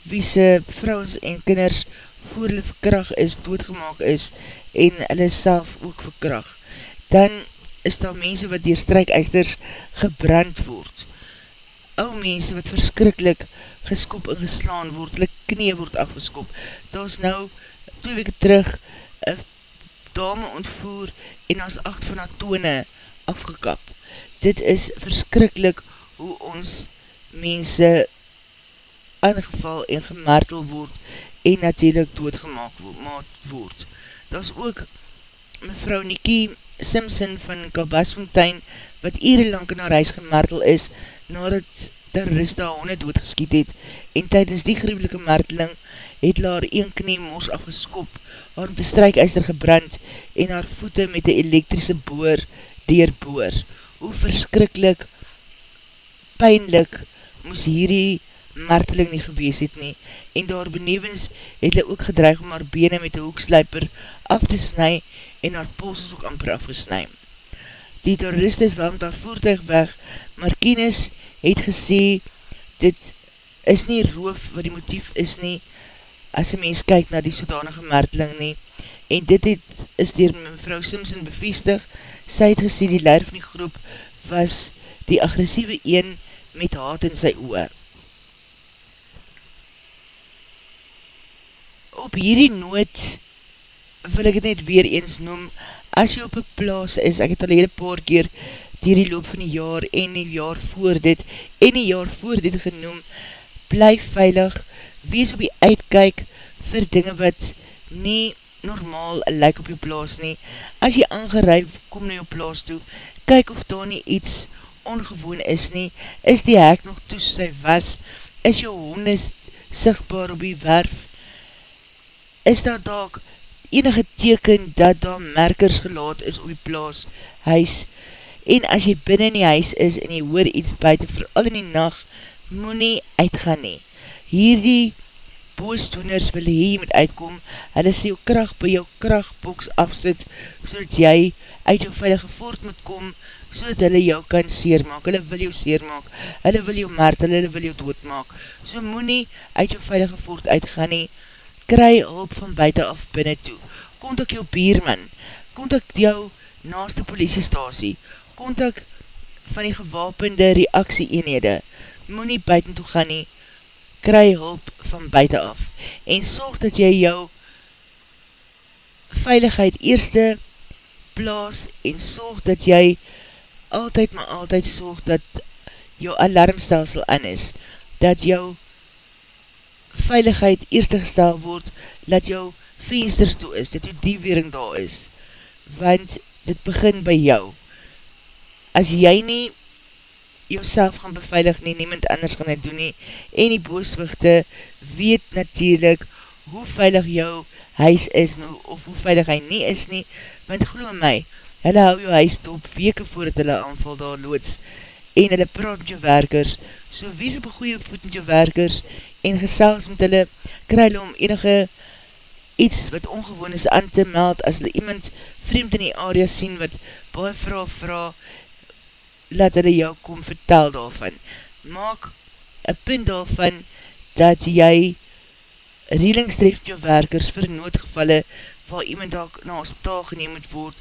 wie sy vrouwens en kinders voor hulle verkracht is, doodgemaak is, en hulle self ook verkracht. Dan is daar mense wat dier strijkeisters gebrand word. Ou mense wat verskrikkelijk geskop en geslaan word, hulle knie word afgeskop. Daar is nou twee weke terug een dame ontvoer en as acht van haar tone afgekap. Dit is verskrikkelijk hoe ons mense aangeval en gemartel word en natuurlijk doodgemaak word. Daar is ook mevrou Nikie Simpson van Kabasfontein wat ere lang in haar huis gemartel is nadat terroriste honde doodgeskiet het en tydens die gruwelike marteling het haar een knie mors afgeskop, haar om te strijkeister gebrand en haar voete met die elektrische boor deurboor. Hoe verskrikkelijk pijnlik moes hierdie marteling nie gewees het nie en daar benevens het hulle ook gedreig om haar bene met die hoekslijper af te snu en haar pols ook amper afgesnu. Die terrorist is wel met haar voertuig weg, maar Kienis het gesê, dit is nie roof wat die motief is nie, as een mens kyk na die sodanige marteling nie, en dit het, is dier mevrou Simpson bevestig, sy het gesê die leider van die groep was die agressieve een met haat in sy oor. Op hierdie noot wil ek het net weer eens noem, as jy op een plaas is, ek het al hele paar keer dier die loop van die jaar en die jaar voor dit en die jaar voor dit genoem, bly veilig, wees op die uitkyk vir dinge wat nie normaal lyk op jou plaas nie. As jy aangeruif, kom na jou plaas toe, kyk of daar nie iets ongewoon is nie, is die hek nog toe sy was, is jou honde sigtbaar op die werf, is daar daak enige teken dat daar merkers gelaat is op die plaas, huis, en as jy binnen in die huis is en jy hoor iets buiten, vooral in die nacht, moet nie uitgaan nie. Hierdie boosdoeners wil hy moet uitkom, hulle sê jou kracht by jou krachtboks afsit, so dat jy uit jou veilige voort moet kom, so dat hulle jou kan seermaak, hulle wil jou seermaak, hulle wil jou martel, hulle wil jou doodmaak, so moet nie uit jou veilige voort uitgaan nie, kry hulp van buiten af binnen toe, kontak jou bierman, kontak jou naaste politiestasie, kontak van die gewapende reaksie eenhede, moet nie buiten toe gaan nie, kry hulp van buiten af, en sorg dat jy jou veiligheid eerste plaas, en sorg dat jy altyd maar altyd sorg dat jou alarmstelsel aan is, dat jou veiligheid eerste gestel word, dat jou vensters toe is, dat jou diewering daar is, want dit begin by jou. As jy nie jouself gaan beveilig nie, niemand anders gaan dit doen nie, en die booswichte weet natuurlijk hoe veilig jou huis is, of hoe veilig hy nie is nie, want geloof my, hulle hou jou huis top weke voordat hulle aanval daar loods, en hulle praat met jou werkers, so wees op een goeie voet met jou werkers, en gesels met hulle, kry hulle om enige iets wat ongewoon is aan te meld, as hulle iemand vreemd in die area sien, wat baie vraag vraag, laat hulle jou kom vertel daarvan. Maak een punt daarvan, dat jy reelings tref jou werkers vir noodgevalle, waar iemand daar na hospitaal geneem moet word,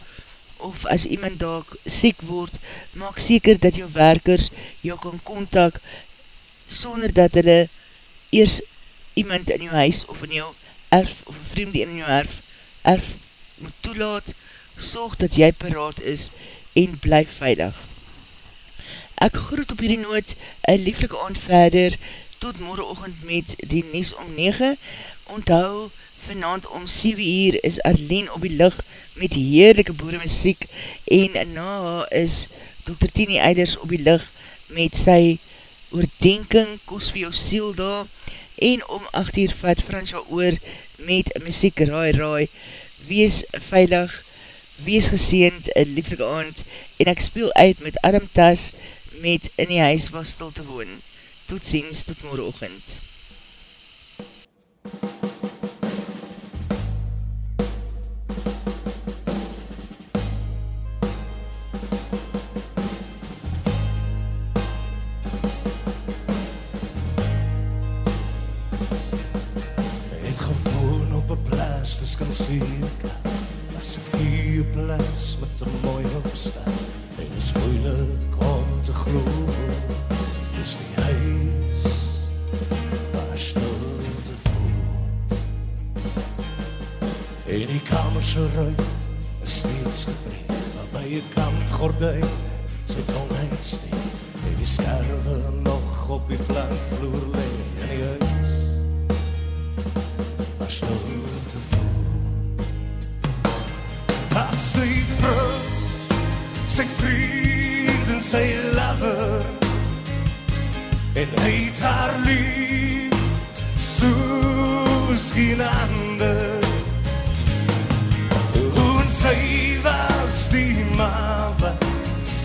of as iemand daar siek word, maak seker dat jou werkers jou kan kontak, sonder dat hulle eers iemand in jou huis of in jou erf, of een vreemde in jou erf, erf moet toelaat, sorg dat jy paraat is en blyf veilig. Ek groet op hierdie noot een lieflike aand verder tot morgenochtend met die Nies om 9. Onthou, vanavond om 7 uur is Arlene op die licht met heerlijke boere muziek en na is Dr. Tini Eiders op die licht met sy oordenking, koos vir jou siel daar en om 8 uur vat Fransja oor met muziek raai raai. Wees veilig, wees geseend, een lieflike aand en ek speel uit met Adam Tas met in die huis was stil te woon. Tot ziens, tot morgenochtend. Het die kamer se ruit is steeds gebreek. Waarby 'n kant gordyn sy tong uitsneek. En die skerwe nog op die plankvloer lê in die huis maar stilte voel. Sy was sy vrou, sy vriend en sy lover. En hy het haar lief Soos geen ander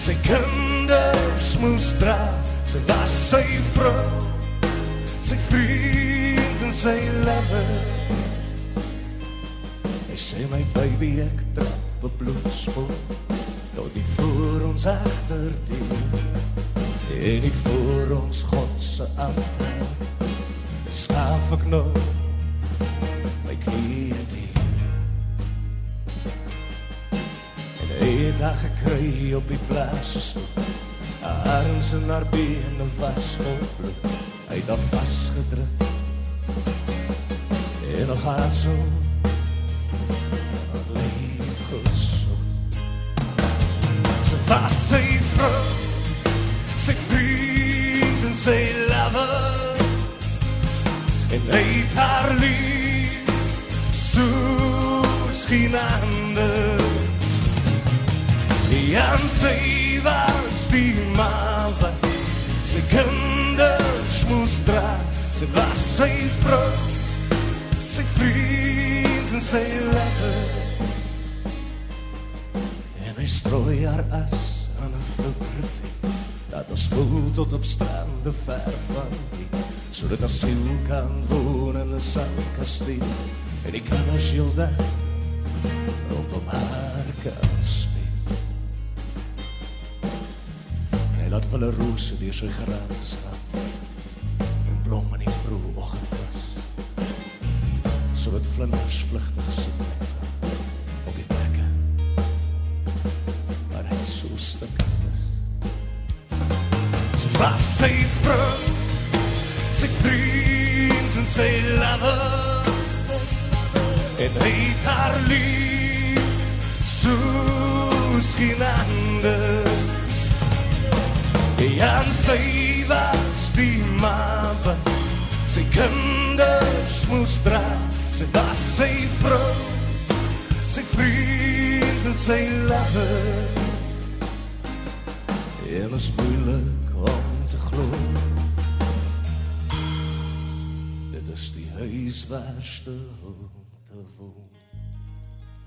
Sy kinders moes dra Sy was sy vrou Sy vriend en sy lover. Hy sê my baby ek trap op bloedspoor Tot die voor ons achterdeur En die voor ons Godse altaar. Skaaf ek nou Daar gekry op die plaas. Haar arms en haar bene was vol bloed Hy het haar vastgedruk En nog haar so Lief gesoek. Sy was sy vrou Sy vriend en sy lover. En hy het haar lief Soos geen ander Sy was die mawe Sy kinders moes dra Sy was sy vrou Sy vriend en sy lover En hy strooi haar as aan een vloekrivier Dat ons spoel tot op strande ver van die So dat ons siel kan woon in een sandkasteel En kan as Gilda rondom haar laat wille roose dier sy geraamtes gaan En blom in die vroeg ochendbus So dat vlinders vluchtig sien ek van op die plekke Waar hy so stikkend is. Sy was sy vrou Sy vriend en sy lover. En hy het haar lief Dit is die